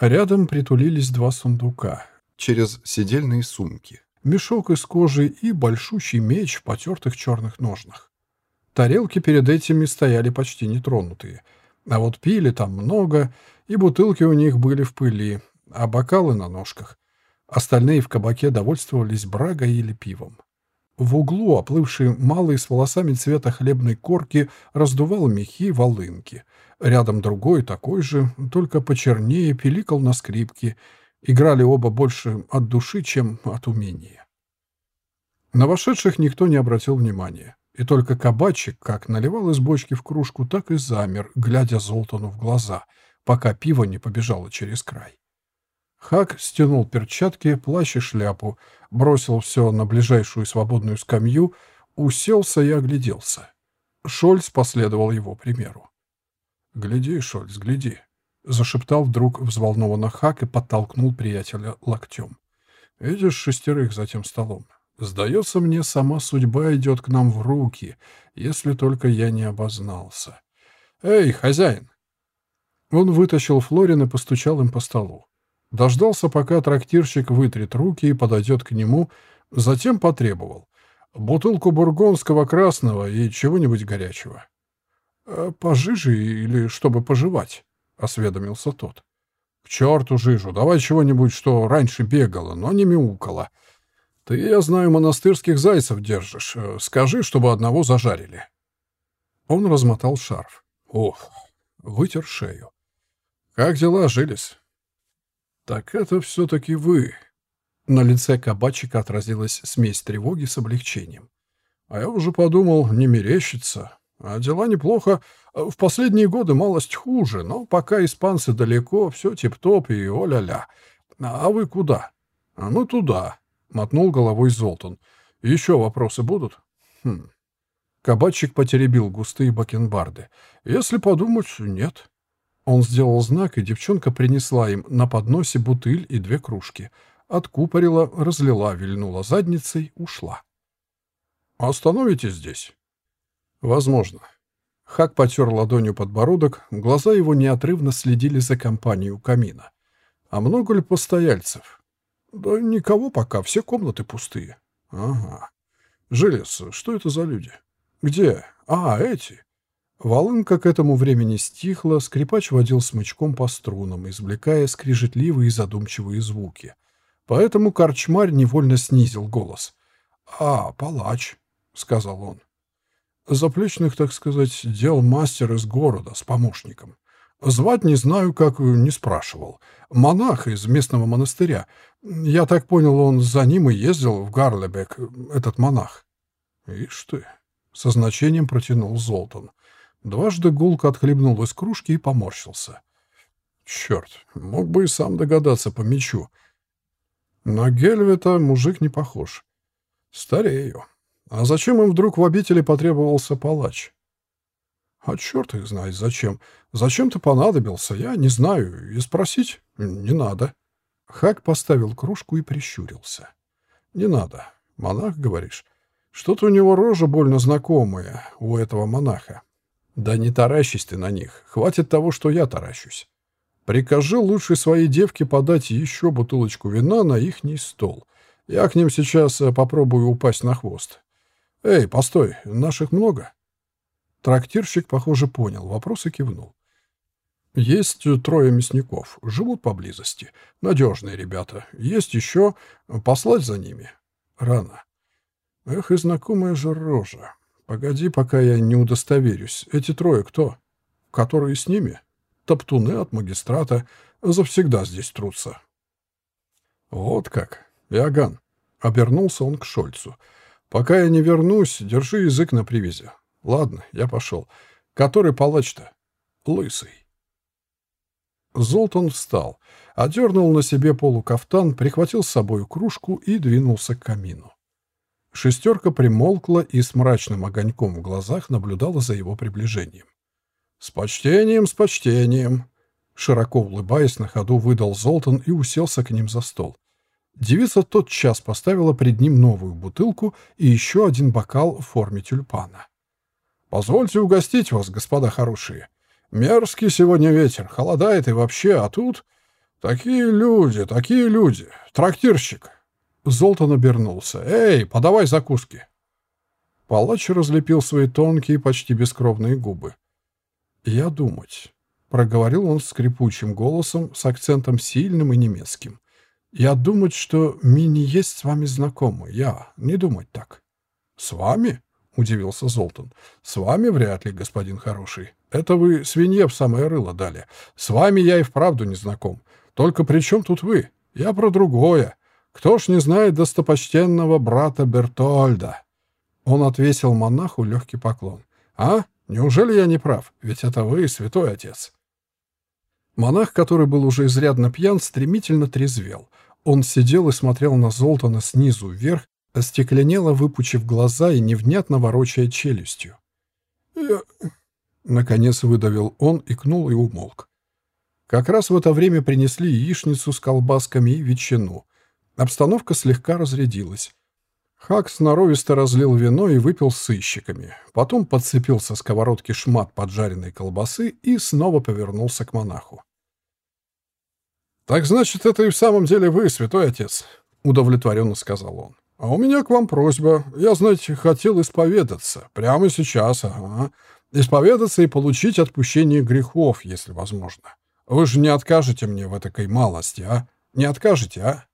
Рядом притулились два сундука, через сидельные сумки, мешок из кожи и большущий меч в потертых черных ножнах. Тарелки перед этими стояли почти нетронутые, а вот пили там много, и бутылки у них были в пыли, а бокалы на ножках. Остальные в кабаке довольствовались брагой или пивом. В углу оплывший малый с волосами цвета хлебной корки раздувал мехи волынки. Рядом другой, такой же, только почернее, пиликал на скрипке. Играли оба больше от души, чем от умения. На вошедших никто не обратил внимания. И только кабачик как наливал из бочки в кружку, так и замер, глядя Золтану в глаза, пока пиво не побежало через край. Хак стянул перчатки, плащ и шляпу, бросил все на ближайшую свободную скамью, уселся и огляделся. Шольц последовал его примеру. «Гляди, Шольц, гляди», — зашептал вдруг взволнованно Хак и подтолкнул приятеля локтем. «Видишь шестерых за тем столом? Сдается мне, сама судьба идет к нам в руки, если только я не обознался. Эй, хозяин!» Он вытащил Флорин и постучал им по столу. Дождался, пока трактирщик вытрет руки и подойдет к нему, затем потребовал. Бутылку бургонского красного и чего-нибудь горячего. «Э, «Пожиже или чтобы пожевать?» — осведомился тот. «К черту жижу, давай чего-нибудь, что раньше бегало, но не мяукало. Ты, я знаю, монастырских зайцев держишь. Э, скажи, чтобы одного зажарили». Он размотал шарф. Ох, вытер шею. «Как дела, жились?» «Так это все-таки вы!» На лице кабачика отразилась смесь тревоги с облегчением. «А я уже подумал, не мерещится. А дела неплохо. В последние годы малость хуже, но пока испанцы далеко, все тип-топ и о-ля-ля. А вы куда?» «А ну туда», — мотнул головой Золтан. «Еще вопросы будут?» «Хм». Кабачик потеребил густые бакенбарды. «Если подумать, нет». Он сделал знак, и девчонка принесла им на подносе бутыль и две кружки. Откупорила, разлила, вильнула задницей, ушла. «Остановите здесь?» «Возможно». Хак потер ладонью подбородок, глаза его неотрывно следили за компанией у камина. «А много ли постояльцев?» «Да никого пока, все комнаты пустые». «Ага. Желез, что это за люди?» «Где? А, эти. Волынка к этому времени стихла, скрипач водил смычком по струнам, извлекая скрижетливые и задумчивые звуки. Поэтому корчмарь невольно снизил голос. «А, палач», — сказал он. «Заплечных, так сказать, дел мастер из города с помощником. Звать не знаю, как не спрашивал. Монах из местного монастыря. Я так понял, он за ним и ездил в Гарлебек, этот монах». «Ишь ты», — со значением протянул Золтан. Дважды гулко отхлебнул из кружки и поморщился. Черт, мог бы и сам догадаться по мечу. На Гельвета мужик не похож. Старею. А зачем им вдруг в обители потребовался палач? А черт их знает зачем. Зачем ты понадобился, я не знаю. И спросить не надо. Хак поставил кружку и прищурился. Не надо. Монах, говоришь? Что-то у него рожа больно знакомая, у этого монаха. Да не таращись ты на них. Хватит того, что я таращусь. Прикажи лучше своей девке подать еще бутылочку вина на ихний стол. Я к ним сейчас э, попробую упасть на хвост. Эй, постой, наших много? Трактирщик, похоже, понял вопрос и кивнул. Есть трое мясников, живут поблизости. Надежные ребята. Есть еще. Послать за ними? Рано. Эх, и знакомая же рожа. Погоди, пока я не удостоверюсь. Эти трое кто? Которые с ними? Топтуны от магистрата завсегда здесь трутся. Вот как. Иоганн. Обернулся он к Шольцу. Пока я не вернусь, держи язык на привязи. Ладно, я пошел. Который палач-то? Лысый. Золтан встал, одернул на себе полукафтан, прихватил с собой кружку и двинулся к камину. Шестерка примолкла и с мрачным огоньком в глазах наблюдала за его приближением. «С почтением, с почтением!» Широко улыбаясь на ходу, выдал Золтан и уселся к ним за стол. Девица тот час поставила пред ним новую бутылку и еще один бокал в форме тюльпана. «Позвольте угостить вас, господа хорошие. Мерзкий сегодня ветер, холодает и вообще, а тут... Такие люди, такие люди. Трактирщик». Золтан обернулся. «Эй, подавай закуски». Палач разлепил свои тонкие, почти бескровные губы. «Я думать», — проговорил он скрипучим голосом с акцентом сильным и немецким. «Я думать, что ми не есть с вами знакомы. Я не думать так». «С вами?» — удивился Золтан. «С вами вряд ли, господин хороший. Это вы свинье в самое рыло дали. С вами я и вправду не знаком. Только при чем тут вы? Я про другое. Кто ж не знает достопочтенного брата Бертольда?» Он отвесил монаху легкий поклон. «А? Неужели я не прав? Ведь это вы, святой отец». Монах, который был уже изрядно пьян, стремительно трезвел. Он сидел и смотрел на Золтана снизу вверх, остекленело выпучив глаза и невнятно ворочая челюстью. «Я...» — наконец выдавил он, икнул и умолк. Как раз в это время принесли яичницу с колбасками и ветчину. Обстановка слегка разрядилась. Хак сноровисто разлил вино и выпил с сыщиками. Потом подцепил со сковородки шмат поджаренной колбасы и снова повернулся к монаху. «Так значит, это и в самом деле вы, святой отец», — удовлетворенно сказал он. «А у меня к вам просьба. Я, знаете, хотел исповедаться. Прямо сейчас, ага. Исповедаться и получить отпущение грехов, если возможно. Вы же не откажете мне в этой малости, а? Не откажете, а?»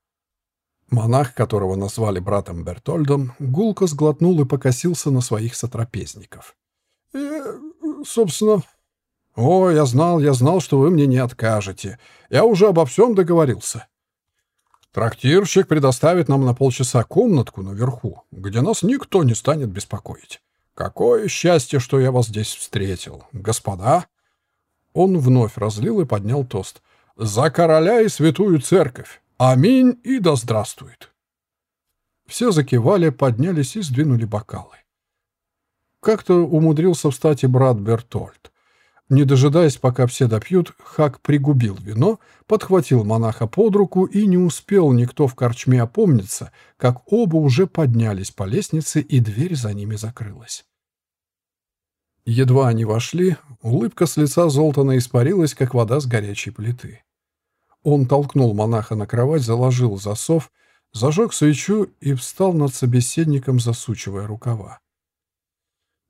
Монах, которого назвали братом Бертольдом, гулко сглотнул и покосился на своих сотрапезников. «Э, собственно...» «О, я знал, я знал, что вы мне не откажете. Я уже обо всем договорился. Трактирщик предоставит нам на полчаса комнатку наверху, где нас никто не станет беспокоить. Какое счастье, что я вас здесь встретил, господа!» Он вновь разлил и поднял тост. «За короля и святую церковь! Аминь и да здравствует!» Все закивали, поднялись и сдвинули бокалы. Как-то умудрился встать и брат Бертольд. Не дожидаясь, пока все допьют, Хак пригубил вино, подхватил монаха под руку, и не успел никто в корчме опомниться, как оба уже поднялись по лестнице, и дверь за ними закрылась. Едва они вошли, улыбка с лица Золтана испарилась, как вода с горячей плиты. Он толкнул монаха на кровать, заложил засов, зажег свечу и встал над собеседником, засучивая рукава.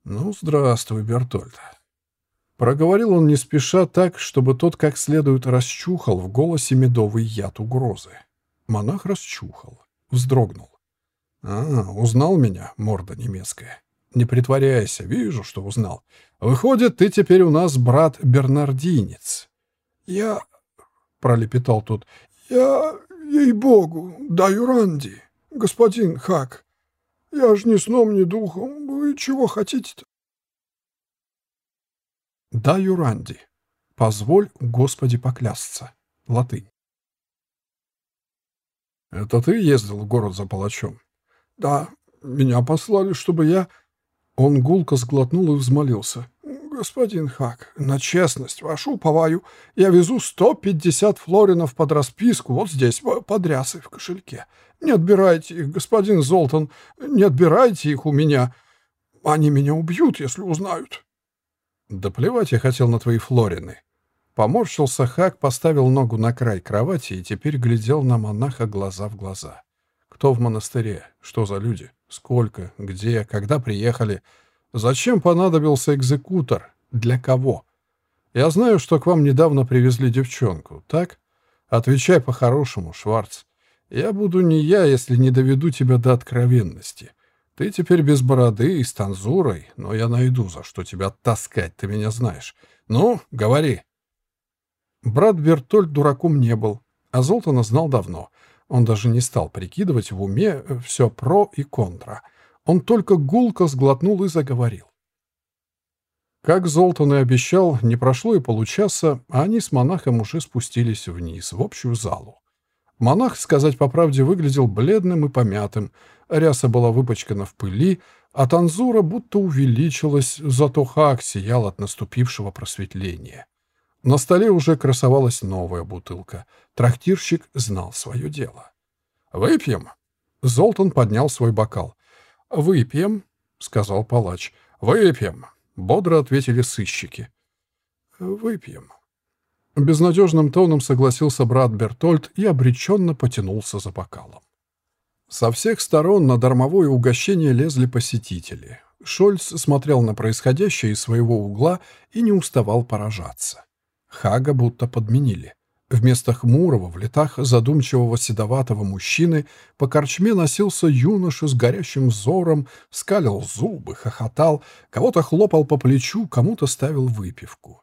«Ну, здравствуй, Бертольд», Проговорил он не спеша так, чтобы тот как следует расчухал в голосе медовый яд угрозы. Монах расчухал, вздрогнул. «А, узнал меня, морда немецкая. Не притворяйся, вижу, что узнал. Выходит, ты теперь у нас брат-бернардинец». «Я...» — пролепетал тот. «Я, ей-богу, даю Ранди, господин Хак. Я ж ни сном, ни духом. Вы чего хотите-то?» Да, Юранди. Позволь, Господи, поклясться. Латынь. Это ты ездил в город за палачом? Да, меня послали, чтобы я... Он гулко сглотнул и взмолился. «Господин Хак, на честность вашу уповаю, я везу 150 флоринов под расписку вот здесь, под рясой в кошельке. Не отбирайте их, господин Золтан, не отбирайте их у меня. Они меня убьют, если узнают». «Да плевать я хотел на твои флорины». Поморщился Хак, поставил ногу на край кровати и теперь глядел на монаха глаза в глаза. «Кто в монастыре? Что за люди? Сколько? Где? Когда приехали? Зачем понадобился экзекутор? Для кого? Я знаю, что к вам недавно привезли девчонку, так? Отвечай по-хорошему, Шварц. Я буду не я, если не доведу тебя до откровенности. Ты теперь без бороды и с танзурой, но я найду, за что тебя таскать, ты меня знаешь. Ну, говори. Брат Бертольд дураком не был, а Золтана знал давно. Он даже не стал прикидывать в уме все про и контра. Он только гулко сглотнул и заговорил. Как Золтан и обещал, не прошло и получаса, а они с монахом уже спустились вниз, в общую залу. Монах, сказать по правде, выглядел бледным и помятым, ряса была выпачкана в пыли, а танзура будто увеличилась, зато хак сиял от наступившего просветления. На столе уже красовалась новая бутылка. Трактирщик знал свое дело. «Выпьем?» Золтан поднял свой бокал. «Выпьем», — сказал палач. «Выпьем», — бодро ответили сыщики. «Выпьем». Безнадежным тоном согласился брат Бертольд и обреченно потянулся за бокалом. Со всех сторон на дармовое угощение лезли посетители. Шольц смотрел на происходящее из своего угла и не уставал поражаться. Хага будто подменили. Вместо хмурого, в летах задумчивого седоватого мужчины по корчме носился юноша с горящим взором, скалил зубы, хохотал, кого-то хлопал по плечу, кому-то ставил выпивку.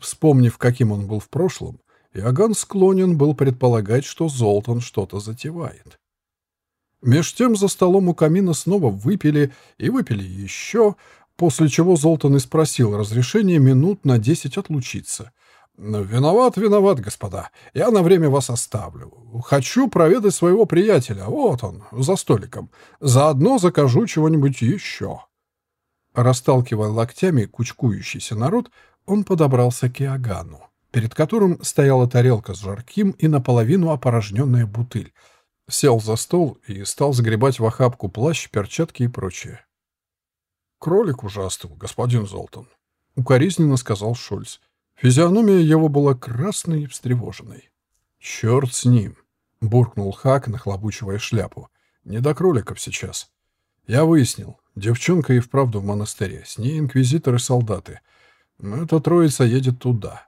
Вспомнив, каким он был в прошлом, Иоганн склонен был предполагать, что Золтан что-то затевает. Меж тем за столом у камина снова выпили и выпили еще, после чего Золтан и спросил разрешение минут на десять отлучиться. «Виноват, виноват, господа. Я на время вас оставлю. Хочу проведать своего приятеля. Вот он, за столиком. Заодно закажу чего-нибудь еще». Расталкивая локтями кучкующийся народ, он подобрался к Иоганну, перед которым стояла тарелка с жарким и наполовину опорожненная бутыль. Сел за стол и стал загребать в охапку плащ, перчатки и прочее. «Кролик уже господин Золтан», — укоризненно сказал Шульц. Физиономия его была красной и встревоженной. «Черт с ним!» — буркнул Хак, нахлобучивая шляпу. «Не до кроликов сейчас. Я выяснил. Девчонка и вправду в монастыре. С ней инквизиторы-солдаты. Эта троица едет туда».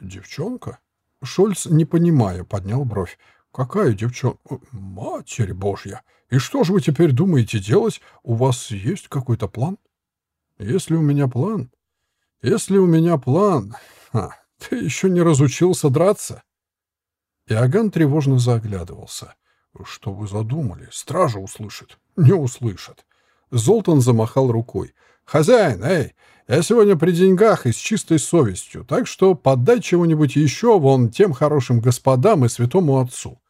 «Девчонка?» Шольц, не понимая, поднял бровь. «Какая девчонка? Матерь Божья! И что же вы теперь думаете делать? У вас есть какой-то план?» «Если у меня план...» «Если у меня план...» «Ха, ты еще не разучился драться?» Иоганн тревожно заглядывался. «Что вы задумали? Стража услышит». «Не услышит». Золтан замахал рукой. «Хозяин, эй, я сегодня при деньгах и с чистой совестью, так что поддай чего-нибудь еще вон тем хорошим господам и святому отцу».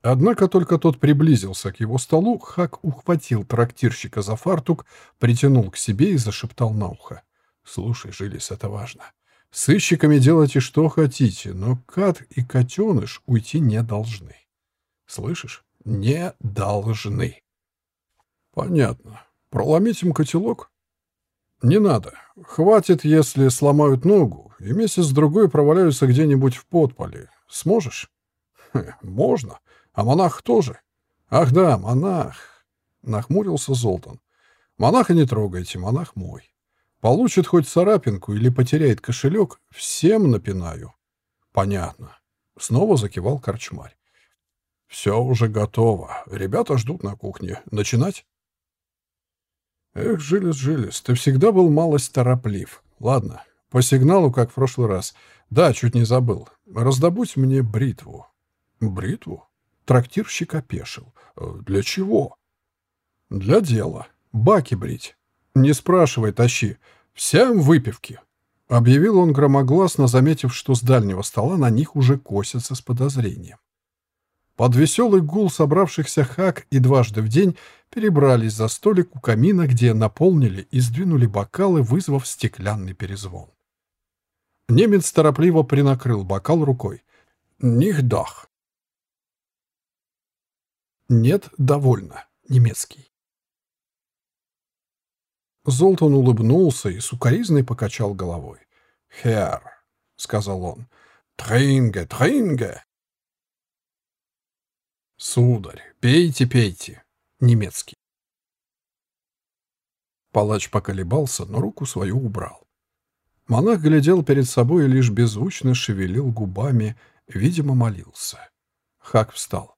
Однако только тот приблизился к его столу, Хак ухватил трактирщика за фартук, притянул к себе и зашептал на ухо. Слушай, Жилис, это важно. Сыщиками делайте что хотите, но кат и котеныш уйти не должны. Слышишь? Не должны. Понятно. Проломить им котелок? Не надо. Хватит, если сломают ногу, и месяц-другой проваляются где-нибудь в подполе. Сможешь? Хе, можно. А монах тоже? Ах да, монах. Нахмурился Золтан. Монаха не трогайте, монах мой. Получит хоть царапинку или потеряет кошелек, всем напинаю. Понятно. Снова закивал корчмарь. Все уже готово. Ребята ждут на кухне. Начинать? Эх, Жилис, Жилис, ты всегда был малость тороплив. Ладно, по сигналу, как в прошлый раз. Да, чуть не забыл. Раздобудь мне бритву. Бритву? Трактирщик опешил. Э, для чего? Для дела. Баки брить. «Не спрашивай, тащи. Всем выпивки!» Объявил он громогласно, заметив, что с дальнего стола на них уже косятся с подозрением. Под веселый гул собравшихся хак и дважды в день перебрались за столик у камина, где наполнили и сдвинули бокалы, вызвав стеклянный перезвон. Немец торопливо принакрыл бокал рукой. «Нихдах!» «Нет, довольно. Немецкий». Золтан улыбнулся и сукоризной покачал головой. «Хер», — сказал он, — «тринге, тринге». «Сударь, пейте, пейте», — немецкий. Палач поколебался, но руку свою убрал. Монах глядел перед собой и лишь беззвучно шевелил губами, видимо, молился. Хак встал.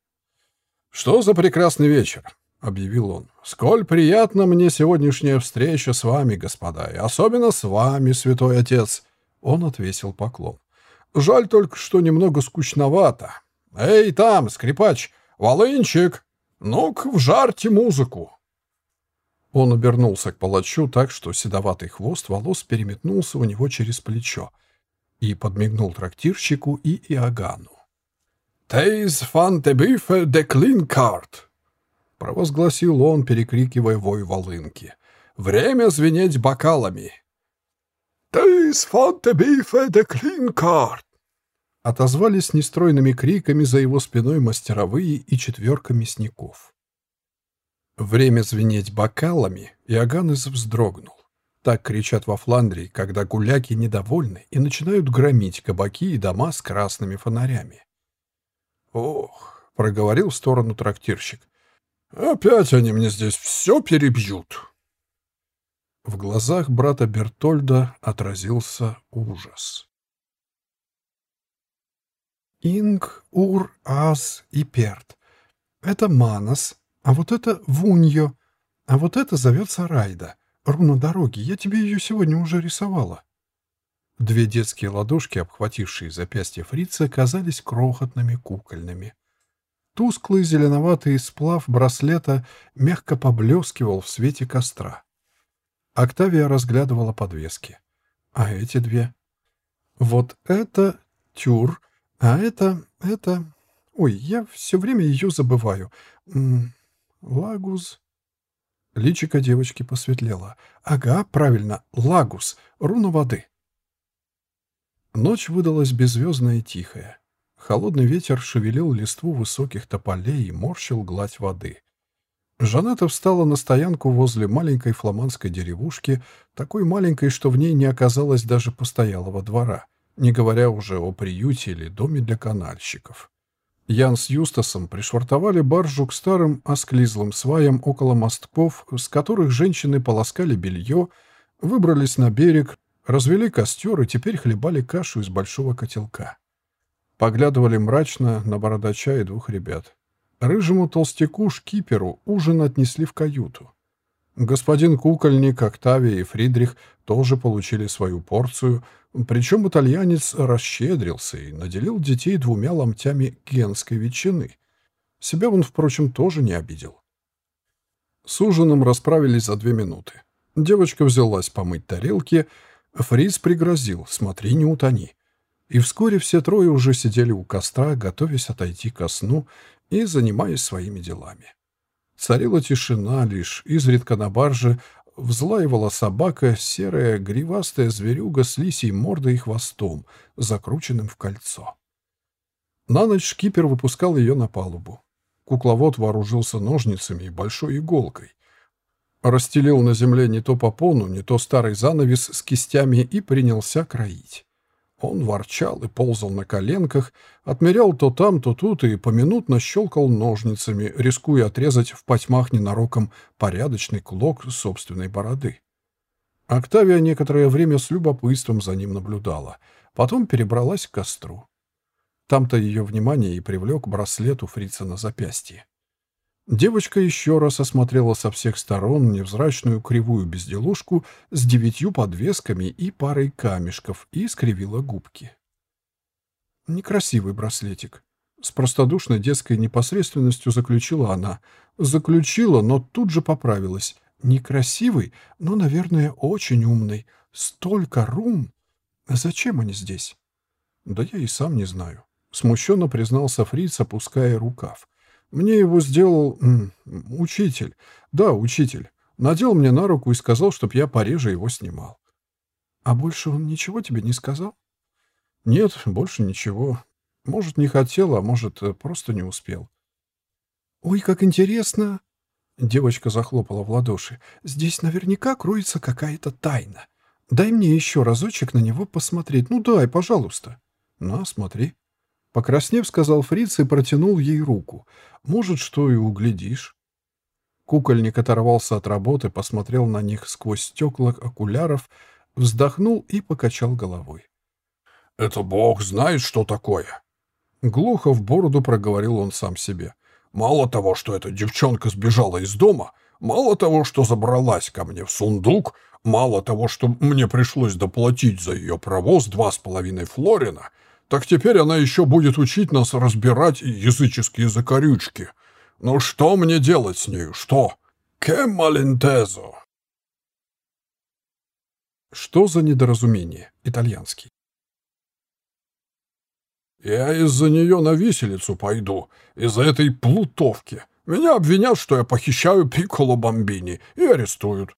«Что за прекрасный вечер? Объявил он. «Сколь приятна мне сегодняшняя встреча с вами, господа, и особенно с вами, святой отец!» Он отвесил поклон. «Жаль только, что немного скучновато. Эй, там, скрипач, волынчик, ну-ка, вжарьте музыку!» Он обернулся к палачу так, что седоватый хвост волос переметнулся у него через плечо и подмигнул трактирщику и Иоганну. «'t Is van te beven de klinkaart!» Провозгласил он, перекрикивая вой волынки. «Время звенеть бокалами!» «'t Is van te beven de klinkaart!» отозвались нестройными криками за его спиной мастеровые и четверка мясников. Время звенеть бокалами, Иоганнес вздрогнул. Так кричат во Фландрии, когда гуляки недовольны и начинают громить кабаки и дома с красными фонарями. «Ох», — проговорил в сторону трактирщик, — «опять они мне здесь все перебьют». В глазах брата Бертольда отразился ужас. Инг, Ур, Ас и Перт. Это Манас, а вот это Вуньо. А вот это зовется Райда. Руна дороги. Я тебе ее сегодня уже рисовала. Две детские ладошки, обхватившие запястье фрица, казались крохотными кукольными. Тусклый зеленоватый сплав браслета мягко поблескивал в свете костра. Октавия разглядывала подвески. А эти две? Вот это тюр, а это... это... Ой, я все время ее забываю. Лагус. Личико девочки посветлело. Ага, правильно, лагус, руна воды. Ночь выдалась беззвездная и тихая. Холодный ветер шевелил листву высоких тополей и морщил гладь воды. Жанетта встала на стоянку возле маленькой фламандской деревушки, такой маленькой, что в ней не оказалось даже постоялого двора, не говоря уже о приюте или доме для канальщиков. Ян с Юстасом пришвартовали баржу к старым осклизлым сваям около мостков, с которых женщины полоскали белье, выбрались на берег, развели костер и теперь хлебали кашу из большого котелка. Поглядывали мрачно на бородача и двух ребят. Рыжему толстяку-шкиперу ужин отнесли в каюту. Господин кукольник, Октавия и Фридрих тоже получили свою порцию — причем итальянец расщедрился и наделил детей двумя ломтями генской ветчины. Себя он, впрочем, тоже не обидел. С ужином расправились за две минуты. Девочка взялась помыть тарелки, Фриц пригрозил «смотри, не утони». И вскоре все трое уже сидели у костра, готовясь отойти ко сну и занимаясь своими делами. Царила тишина, лишь изредка на барже взлаивала собака, серая гривастая зверюга с лисьей мордой и хвостом, закрученным в кольцо. На ночь шкипер выпускал ее на палубу. Кукловод вооружился ножницами и большой иголкой. Расстелил на земле не то попону, не то старый занавес с кистями и принялся кроить. Он ворчал и ползал на коленках, отмерял то там, то тут и поминутно щелкал ножницами, рискуя отрезать в потьмах ненароком порядочный клок собственной бороды. Октавия некоторое время с любопытством за ним наблюдала, потом перебралась к костру. Там-то ее внимание и привлек браслет у фрица на запястье. Девочка еще раз осмотрела со всех сторон невзрачную кривую безделушку с девятью подвесками и парой камешков и скривила губки. «Некрасивый браслетик», — с простодушной детской непосредственностью заключила она. Заключила, но тут же поправилась. «Некрасивый, но, наверное, очень умный. Столько рум! Зачем они здесь?» «Да я и сам не знаю», — смущенно признался Фриц, опуская рукав. Мне его сделал учитель. Да, учитель. Надел мне на руку и сказал, чтоб я пореже его снимал. А больше он ничего тебе не сказал? Нет, больше ничего. Может, не хотел, а может, э, просто не успел. Ой, как интересно! Девочка захлопала в ладоши. Здесь наверняка кроется какая-то тайна. Дай мне еще разочек на него посмотреть. Ну дай, пожалуйста. На, смотри. Покраснев, сказал фриц и протянул ей руку. «Может, что и углядишь». Кукольник оторвался от работы, посмотрел на них сквозь стекла окуляров, вздохнул и покачал головой. «Это бог знает, что такое!» Глухо в бороду проговорил он сам себе. «Мало того, что эта девчонка сбежала из дома, мало того, что забралась ко мне в сундук, мало того, что мне пришлось доплатить за ее провоз два с половиной флорина — так теперь она еще будет учить нас разбирать языческие закорючки. Ну что мне делать с нею, что? «Кем малентезо?» Что за недоразумение? Итальянский. «Я из-за нее на виселицу пойду, из-за этой плутовки. Меня обвинят, что я похищаю Пикколо Бомбини, и арестуют».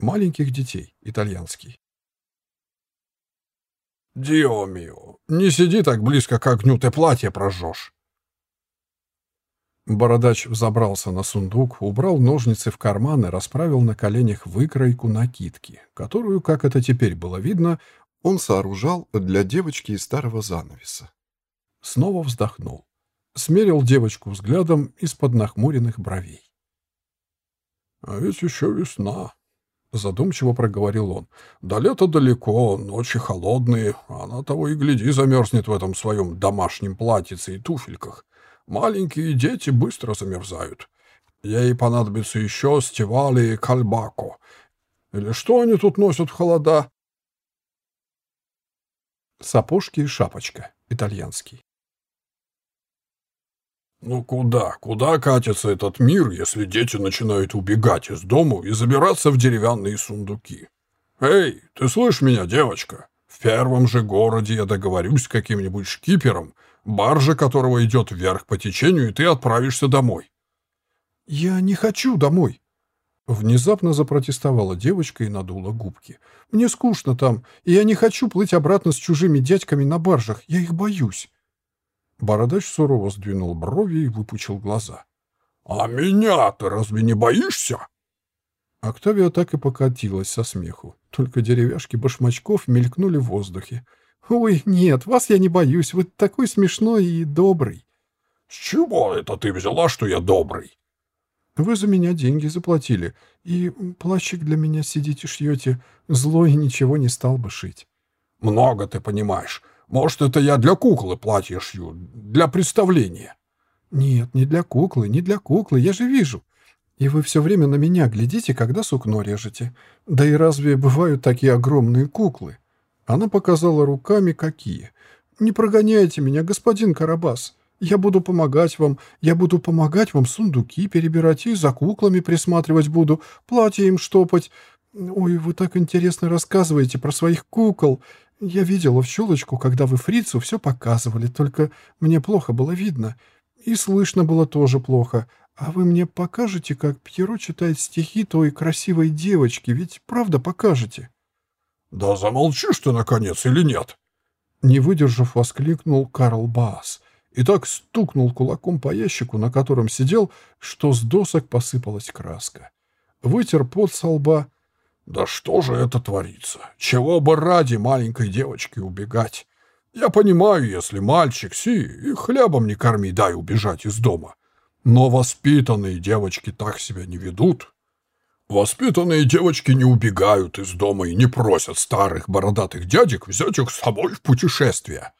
Маленьких детей. Итальянский. «Дио мио, не сиди так близко к огню, ты платье прожжешь». Бородач взобрался на сундук, убрал ножницы в карман и расправил на коленях выкройку накидки, которую, как это теперь было видно, он сооружал для девочки из старого занавеса. Снова вздохнул. Смерил девочку взглядом из-под нахмуренных бровей. «А ведь еще весна», — задумчиво проговорил он. «До лета далеко, ночи холодные, она того и гляди замерзнет в этом своем домашнем платьице и туфельках. Маленькие дети быстро замерзают. Ей понадобится еще стивали и кальбако. Или что они тут носят в холода? Сапожки и шапочка. Итальянский. Ну куда, куда катится этот мир, если дети начинают убегать из дому и забираться в деревянные сундуки? Эй, ты слышишь меня, девочка? В первом же городе я договорюсь с каким-нибудь шкипером, баржа которого идет вверх по течению, и ты отправишься домой». «Я не хочу домой». Внезапно запротестовала девочка и надула губки. «Мне скучно там, и я не хочу плыть обратно с чужими дядьками на баржах. Я их боюсь». Бородач сурово сдвинул брови и выпучил глаза. «А меня ты разве не боишься?» Октавия так и покатилась со смеху. Только деревяшки башмачков мелькнули в воздухе. «Ой, нет, вас я не боюсь. Вы такой смешной и добрый». «С чего это ты взяла, что я добрый?» «Вы за меня деньги заплатили, и плащик для меня сидите шьете. Злой ничего не стал бы шить». «Много ты понимаешь. Может, это я для куклы платье шью, для представления?» «Нет, не для куклы, не для куклы, я же вижу. И вы все время на меня глядите, когда сукно режете. Да и разве бывают такие огромные куклы?» Она показала руками, какие. «Не прогоняйте меня, господин Карабас. Я буду помогать вам. Я буду помогать вам сундуки перебирать и за куклами присматривать буду, платье им штопать. Ой, вы так интересно рассказываете про своих кукол. Я видела в щелочку, когда вы фрицу все показывали, только мне плохо было видно. И слышно было тоже плохо. А вы мне покажете, как Пьеро читает стихи той красивой девочки, ведь правда покажете?» «Да замолчишь ты, наконец, или нет?» Не выдержав, воскликнул Карл Баас и так стукнул кулаком по ящику, на котором сидел, что с досок посыпалась краска. Вытер пот со лба. «Да что же это творится? Чего бы ради маленькой девочки убегать? Я понимаю, если мальчик, си, и хлебом не корми, дай убежать из дома. Но воспитанные девочки так себя не ведут. Воспитанные девочки не убегают из дома и не просят старых бородатых дядек взять их с собой в путешествие.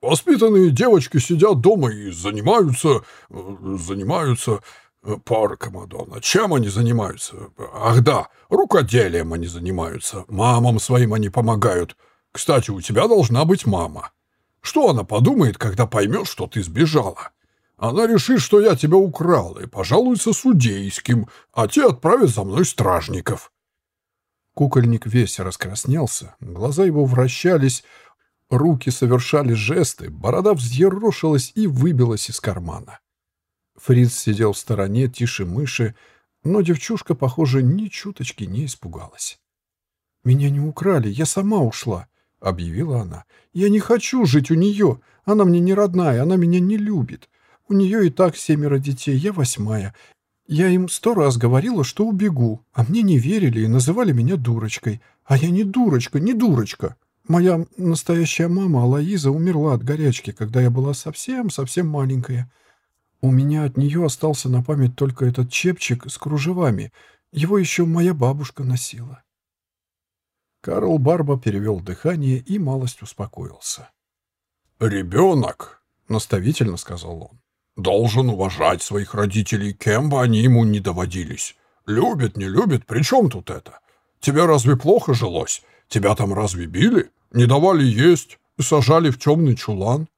Воспитанные девочки сидят дома и занимаются... занимаются... Порка Мадонна, чем они занимаются? Ах да, рукоделием они занимаются. Мамам своим они помогают. Кстати, у тебя должна быть мама. Что она подумает, когда поймет, что ты сбежала? Она решит, что я тебя украл, и пожалуется судейским, а те отправят за мной стражников». Кукольник весь раскраснелся, глаза его вращались, руки совершали жесты, борода взъерошилась и выбилась из кармана. Фриц сидел в стороне, тише мыши, но девчушка, похоже, ни чуточки не испугалась. «Меня не украли, я сама ушла», — объявила она. «Я не хочу жить у нее. Она мне не родная, она меня не любит. У нее и так семеро детей, я восьмая. Я им сто раз говорила, что убегу, а мне не верили и называли меня дурочкой. А я не дурочка, не дурочка. Моя настоящая мама, Алаиза, умерла от горячки, когда я была совсем-совсем маленькая. У меня от нее остался на память только этот чепчик с кружевами. Его еще моя бабушка носила. Карл Барба перевел дыхание и малость успокоился. «Ребенок», — наставительно сказал он, Должен уважать своих родителей, кем бы они ему ни доводились. Любит, не любит, при чем тут это? Тебе разве плохо жилось? Тебя там разве били? Не давали есть? Сажали в темный чулан?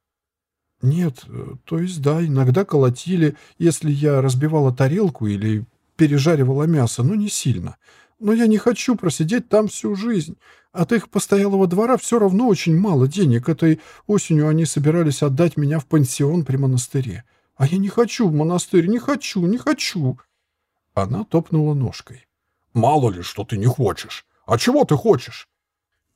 Нет, то есть да, иногда колотили, если я разбивала тарелку или пережаривала мясо, но не сильно. Но я не хочу просидеть там всю жизнь. От их постоялого двора все равно очень мало денег. Этой осенью они собирались отдать меня в пансион при монастыре. А я не хочу в монастырь, не хочу, не хочу. Она топнула ножкой. «Мало ли, что ты не хочешь. А чего ты хочешь?»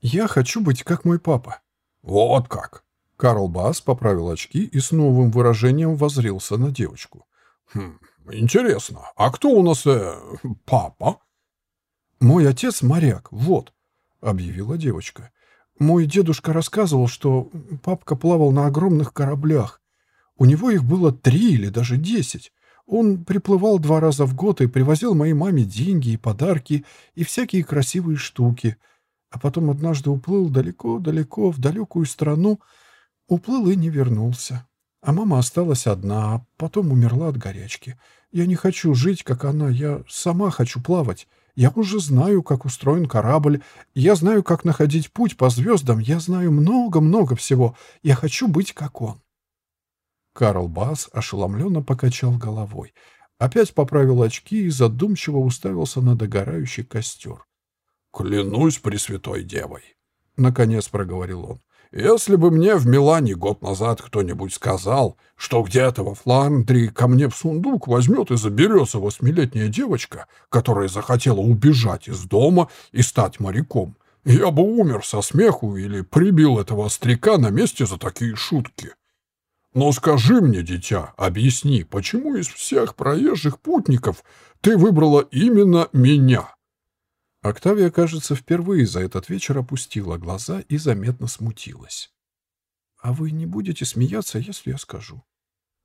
«Я хочу быть как мой папа». «Вот как!» Карл Бас поправил очки и с новым выражением возрился на девочку. «Хм, интересно, а кто у нас э, папа?» «Мой отец моряк, вот», — объявила девочка. «Мой дедушка рассказывал, что папка плавал на огромных кораблях. У него их было три или даже десять. Он приплывал два раза в год и привозил моей маме деньги и подарки и всякие красивые штуки. А потом однажды уплыл далеко-далеко в далекую страну, уплыл и не вернулся. А мама осталась одна, а потом умерла от горячки. Я не хочу жить, как она, я сама хочу плавать. Я уже знаю, как устроен корабль, я знаю, как находить путь по звездам, я знаю много-много всего. Я хочу быть, как он. Карл Бас ошеломленно покачал головой, опять поправил очки и задумчиво уставился на догорающий костер. «Клянусь Пресвятой Девой!» — наконец проговорил он. «Если бы мне в Милане год назад кто-нибудь сказал, что где-то во Фландрии ко мне в сундук возьмет и заберется восьмилетняя девочка, которая захотела убежать из дома и стать моряком, я бы умер со смеху или прибил этого остряка на месте за такие шутки. Но скажи мне, дитя, объясни, почему из всех проезжих путников ты выбрала именно меня?» Октавия, кажется, впервые за этот вечер опустила глаза и заметно смутилась. «А вы не будете смеяться, если я скажу?»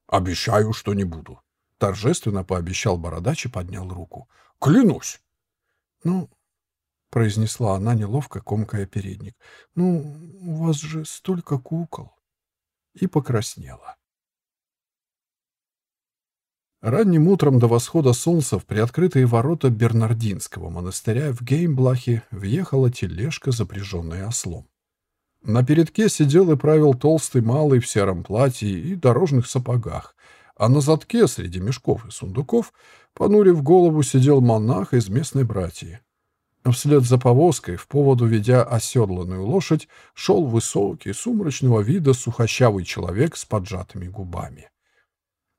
«Обещаю, что не буду», — торжественно пообещал бородач и поднял руку. «Клянусь!» «Ну...» — произнесла она, неловко комкая передник. «Ну, у вас же столько кукол» и покраснела. Ранним утром до восхода солнца в приоткрытые ворота Бернардинского монастыря в Геймблахе въехала тележка, запряженная ослом. На передке сидел и правил толстый малый в сером платье и дорожных сапогах, а на задке среди мешков и сундуков, понурив голову, сидел монах из местной братьи. Вслед за повозкой, в поводу ведя оседланную лошадь, шел высокий, сумрачного вида сухощавый человек с поджатыми губами.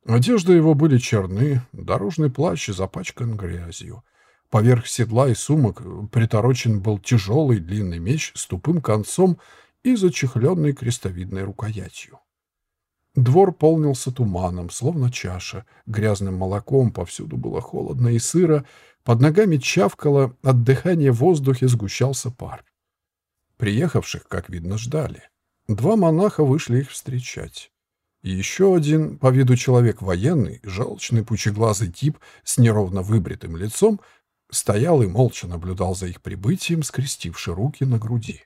Одежды его были черны, дорожный плащ запачкан грязью. Поверх седла и сумок приторочен был тяжелый длинный меч с тупым концом и зачехленной крестовидной рукоятью. Двор полнился туманом, словно чаша, грязным молоком, повсюду было холодно и сыро, под ногами чавкало, от дыхания в воздухе сгущался пар. Приехавших, как видно, ждали. Два монаха вышли их встречать. И еще один, по виду человек военный, желчный пучеглазый тип с неровно выбритым лицом, стоял и молча наблюдал за их прибытием, скрестивши руки на груди.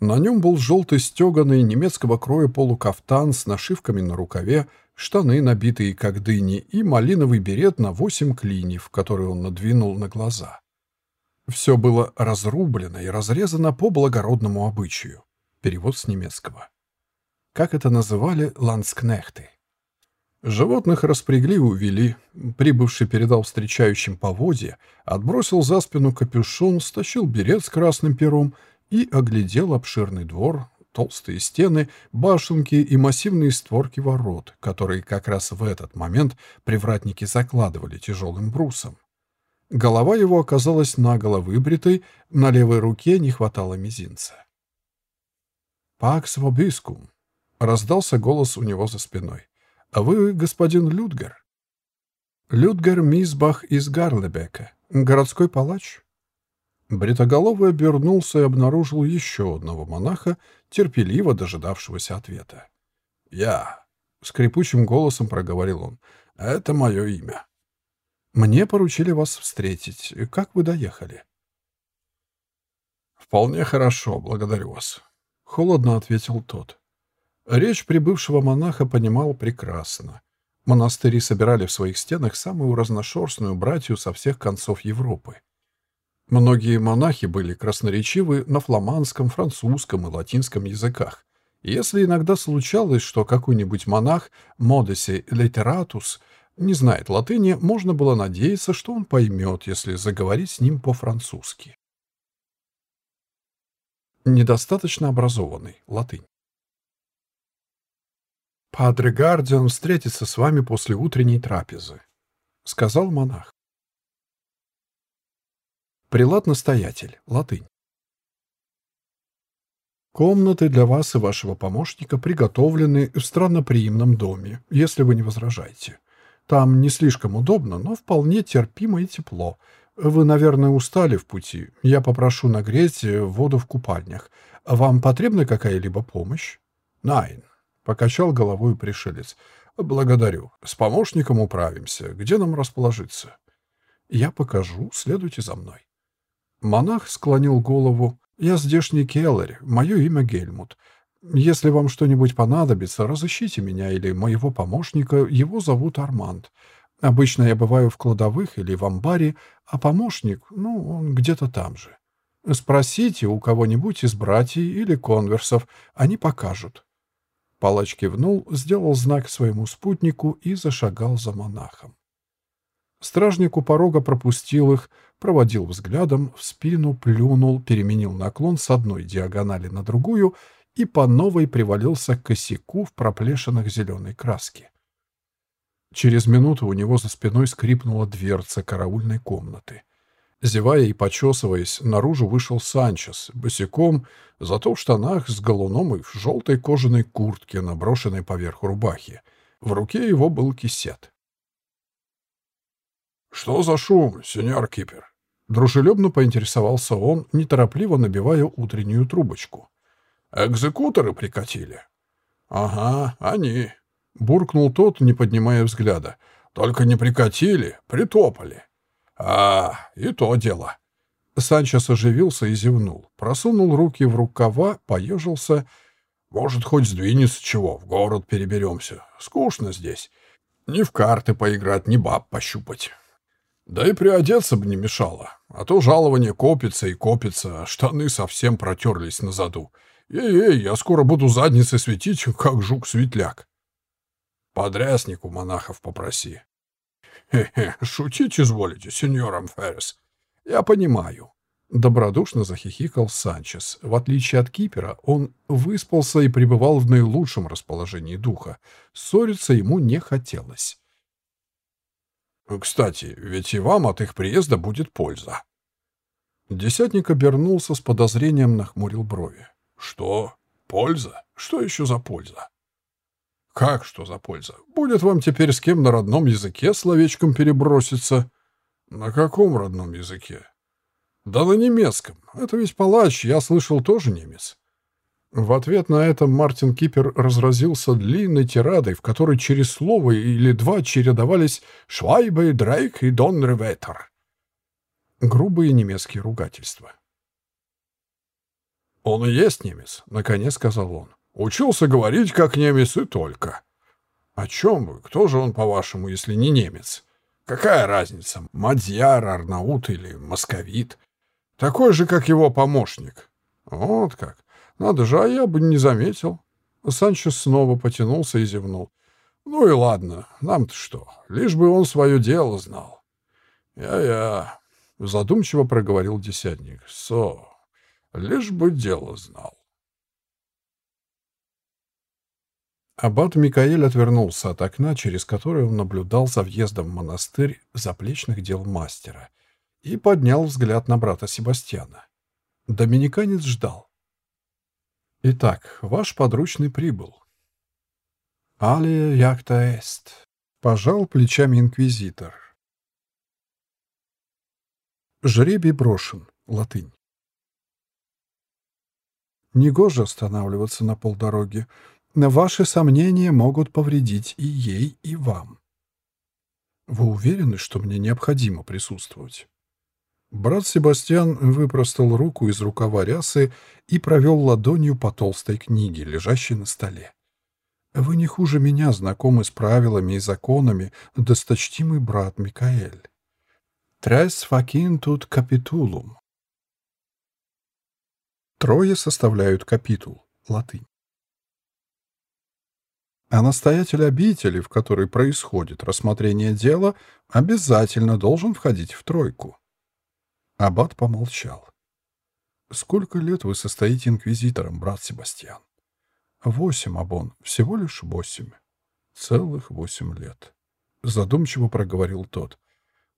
На нем был желтый стеганый немецкого кроя полукафтан с нашивками на рукаве, штаны, набитые как дыни, и малиновый берет на восемь клиньев, который он надвинул на глаза. Все было разрублено и разрезано по благородному обычаю. Перевод с немецкого. Как это называли ландскнехты. Животных распрягли и увели. Прибывший передал встречающим поводья, отбросил за спину капюшон, стащил берет с красным пером и оглядел обширный двор, толстые стены, башенки и массивные створки ворот, которые как раз в этот момент привратники закладывали тяжелым брусом. Голова его оказалась наголо выбритой, на левой руке не хватало мизинца. «Пакс вобискум», — раздался голос у него за спиной. «А вы господин Людгер?» «Людгер Мисбах из Гарлебека, городской палач?» Бритоголовый обернулся и обнаружил еще одного монаха, терпеливо дожидавшегося ответа. «Я», — скрипучим голосом проговорил он, — «это мое имя». «Мне поручили вас встретить. Как вы доехали?» «Вполне хорошо, благодарю вас», — холодно ответил тот. Речь прибывшего монаха понимал прекрасно. Монастыри собирали в своих стенах самую разношерстную братью со всех концов Европы. Многие монахи были красноречивы на фламандском, французском и латинском языках Если иногда случалось, что какой-нибудь монах Модеси Литератус не знает латыни, можно было надеяться, что он поймет, если заговорить с ним по-французски. Недостаточно образованный. Латынь. «Падре Гардиан встретится с вами после утренней трапезы», — сказал монах. Прилад-настоятель. Латынь. Комнаты для вас и вашего помощника приготовлены в странноприимном доме, если вы не возражаете. Там не слишком удобно, но вполне терпимо и тепло. Вы, наверное, устали в пути. Я попрошу нагреть воду в купальнях. Вам потребна какая-либо помощь? Найн. Покачал головой пришелец. Благодарю. С помощником управимся. Где нам расположиться? Я покажу. Следуйте за мной. Монах склонил голову. Я здешний келлер. Мое имя Гельмут. Если вам что-нибудь понадобится, разыщите меня или моего помощника. Его зовут Арманд. Обычно я бываю в кладовых или в амбаре, а помощник, ну, он где-то там же. Спросите у кого-нибудь из братьев или конверсов, они покажут. Палач кивнул, сделал знак своему спутнику и зашагал за монахом. Стражник у порога пропустил их, проводил взглядом, в спину плюнул, переменил наклон с одной диагонали на другую и по новой привалился к косяку в проплешинах зеленой краски. Через минуту у него за спиной скрипнула дверца караульной комнаты. Зевая и почесываясь, наружу вышел Санчес, босиком, зато в штанах с галуном и в желтой кожаной куртке, наброшенной поверх рубахи. В руке его был кисет. «Что за шум, сеньор Кипер?» Дружелюбно поинтересовался он, неторопливо набивая утреннюю трубочку. «Экзекуторы прикатили?» «Ага, они», — буркнул тот, не поднимая взгляда. «Только не прикатили, притопали». «А, и то дело». Санчес оживился и зевнул. Просунул руки в рукава, поежился. «Может, хоть сдвинется чего, в город переберемся. Скучно здесь. Ни в карты поиграть, ни баб пощупать. Да и приодеться бы не мешало, а то жалование копится и копится, а штаны совсем протерлись на заду. Эй-эй, я скоро буду задницей светить, как жук-светляк. Подрясник у монахов попроси. «Хе-хе, шутить изволите, сеньор Амферес. Я понимаю». Добродушно захихикал Санчес. В отличие от Кипера, он выспался и пребывал в наилучшем расположении духа. Ссориться ему не хотелось. «Кстати, ведь и вам от их приезда будет польза». Десятник обернулся с подозрением, нахмурил брови. «Что? Польза? Что еще за польза?» Как что за польза? Будет вам теперь с кем на родном языке словечком переброситься? На каком родном языке? Да на немецком. Это ведь палач, я слышал, тоже немец. В ответ на это Мартин Кипер разразился длинной тирадой, в которой через слово или два чередовались «швайбе», «дрейк» и «донреветер». Грубые немецкие ругательства. «Он и есть немец», — наконец сказал он. Учился говорить как немец и только. О чем вы? Кто же он, по-вашему, если не немец? Какая разница, мадьяр, арнаут или московит? Такой же, как его помощник. Вот как. Надо же, а я бы не заметил. Санчес снова потянулся и зевнул. Ну и ладно, нам-то что, лишь бы он свое дело знал. Я-я, задумчиво проговорил десятник. Со, лишь бы дело знал. Аббат Микаэль отвернулся от окна, через которое он наблюдал за въездом в монастырь заплечных дел мастера, и поднял взгляд на брата Себастьяна. Доминиканец ждал. «Итак, ваш подручный прибыл». «Алия якта эст», — пожал плечами инквизитор. «Жребий брошен», — латынь. Негоже останавливаться на полдороги. Ваши сомнения могут повредить и ей, и вам. Вы уверены, что мне необходимо присутствовать? Брат Себастьян выпростал руку из рукава рясы и провел ладонью по толстой книге, лежащей на столе. Вы не хуже меня знакомы с правилами и законами, досточтимый брат Микаэль. Трес факин тут капитулум. Трое составляют капитул. Латынь. А настоятель обители, в которой происходит рассмотрение дела, обязательно должен входить в тройку. Аббат помолчал. «Сколько лет вы состоите инквизитором, брат Себастьян?» «Восемь, Абон, всего лишь восемь. Целых восемь лет», — задумчиво проговорил тот.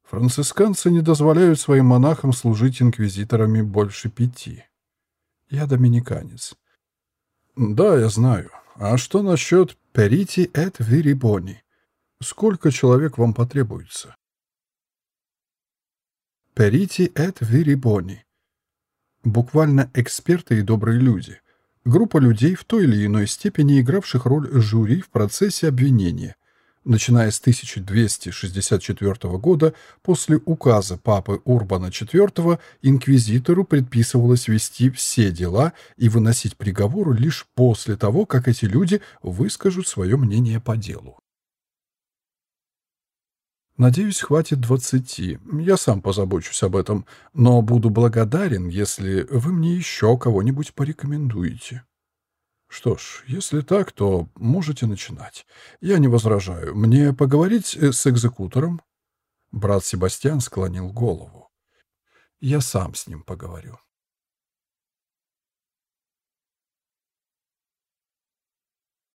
«Францисканцы не дозволяют своим монахам служить инквизиторами больше пяти. Я доминиканец». «Да, я знаю. А что насчет «Перити эт вирибони»? Сколько человек вам потребуется?» «Перити эт вирибони». Буквально эксперты и добрые люди. Группа людей, в той или иной степени игравших роль жюри в процессе обвинения, начиная с 1264 года, после указа папы Урбана IV, инквизитору предписывалось вести все дела и выносить приговор лишь после того, как эти люди выскажут свое мнение по делу. Надеюсь, хватит двадцати. Я сам позабочусь об этом, но буду благодарен, если вы мне еще кого-нибудь порекомендуете. Что ж, если так, то можете начинать. Я не возражаю. Мне поговорить э, с экзекутором? Брат Себастьян склонил голову. Я сам с ним поговорю.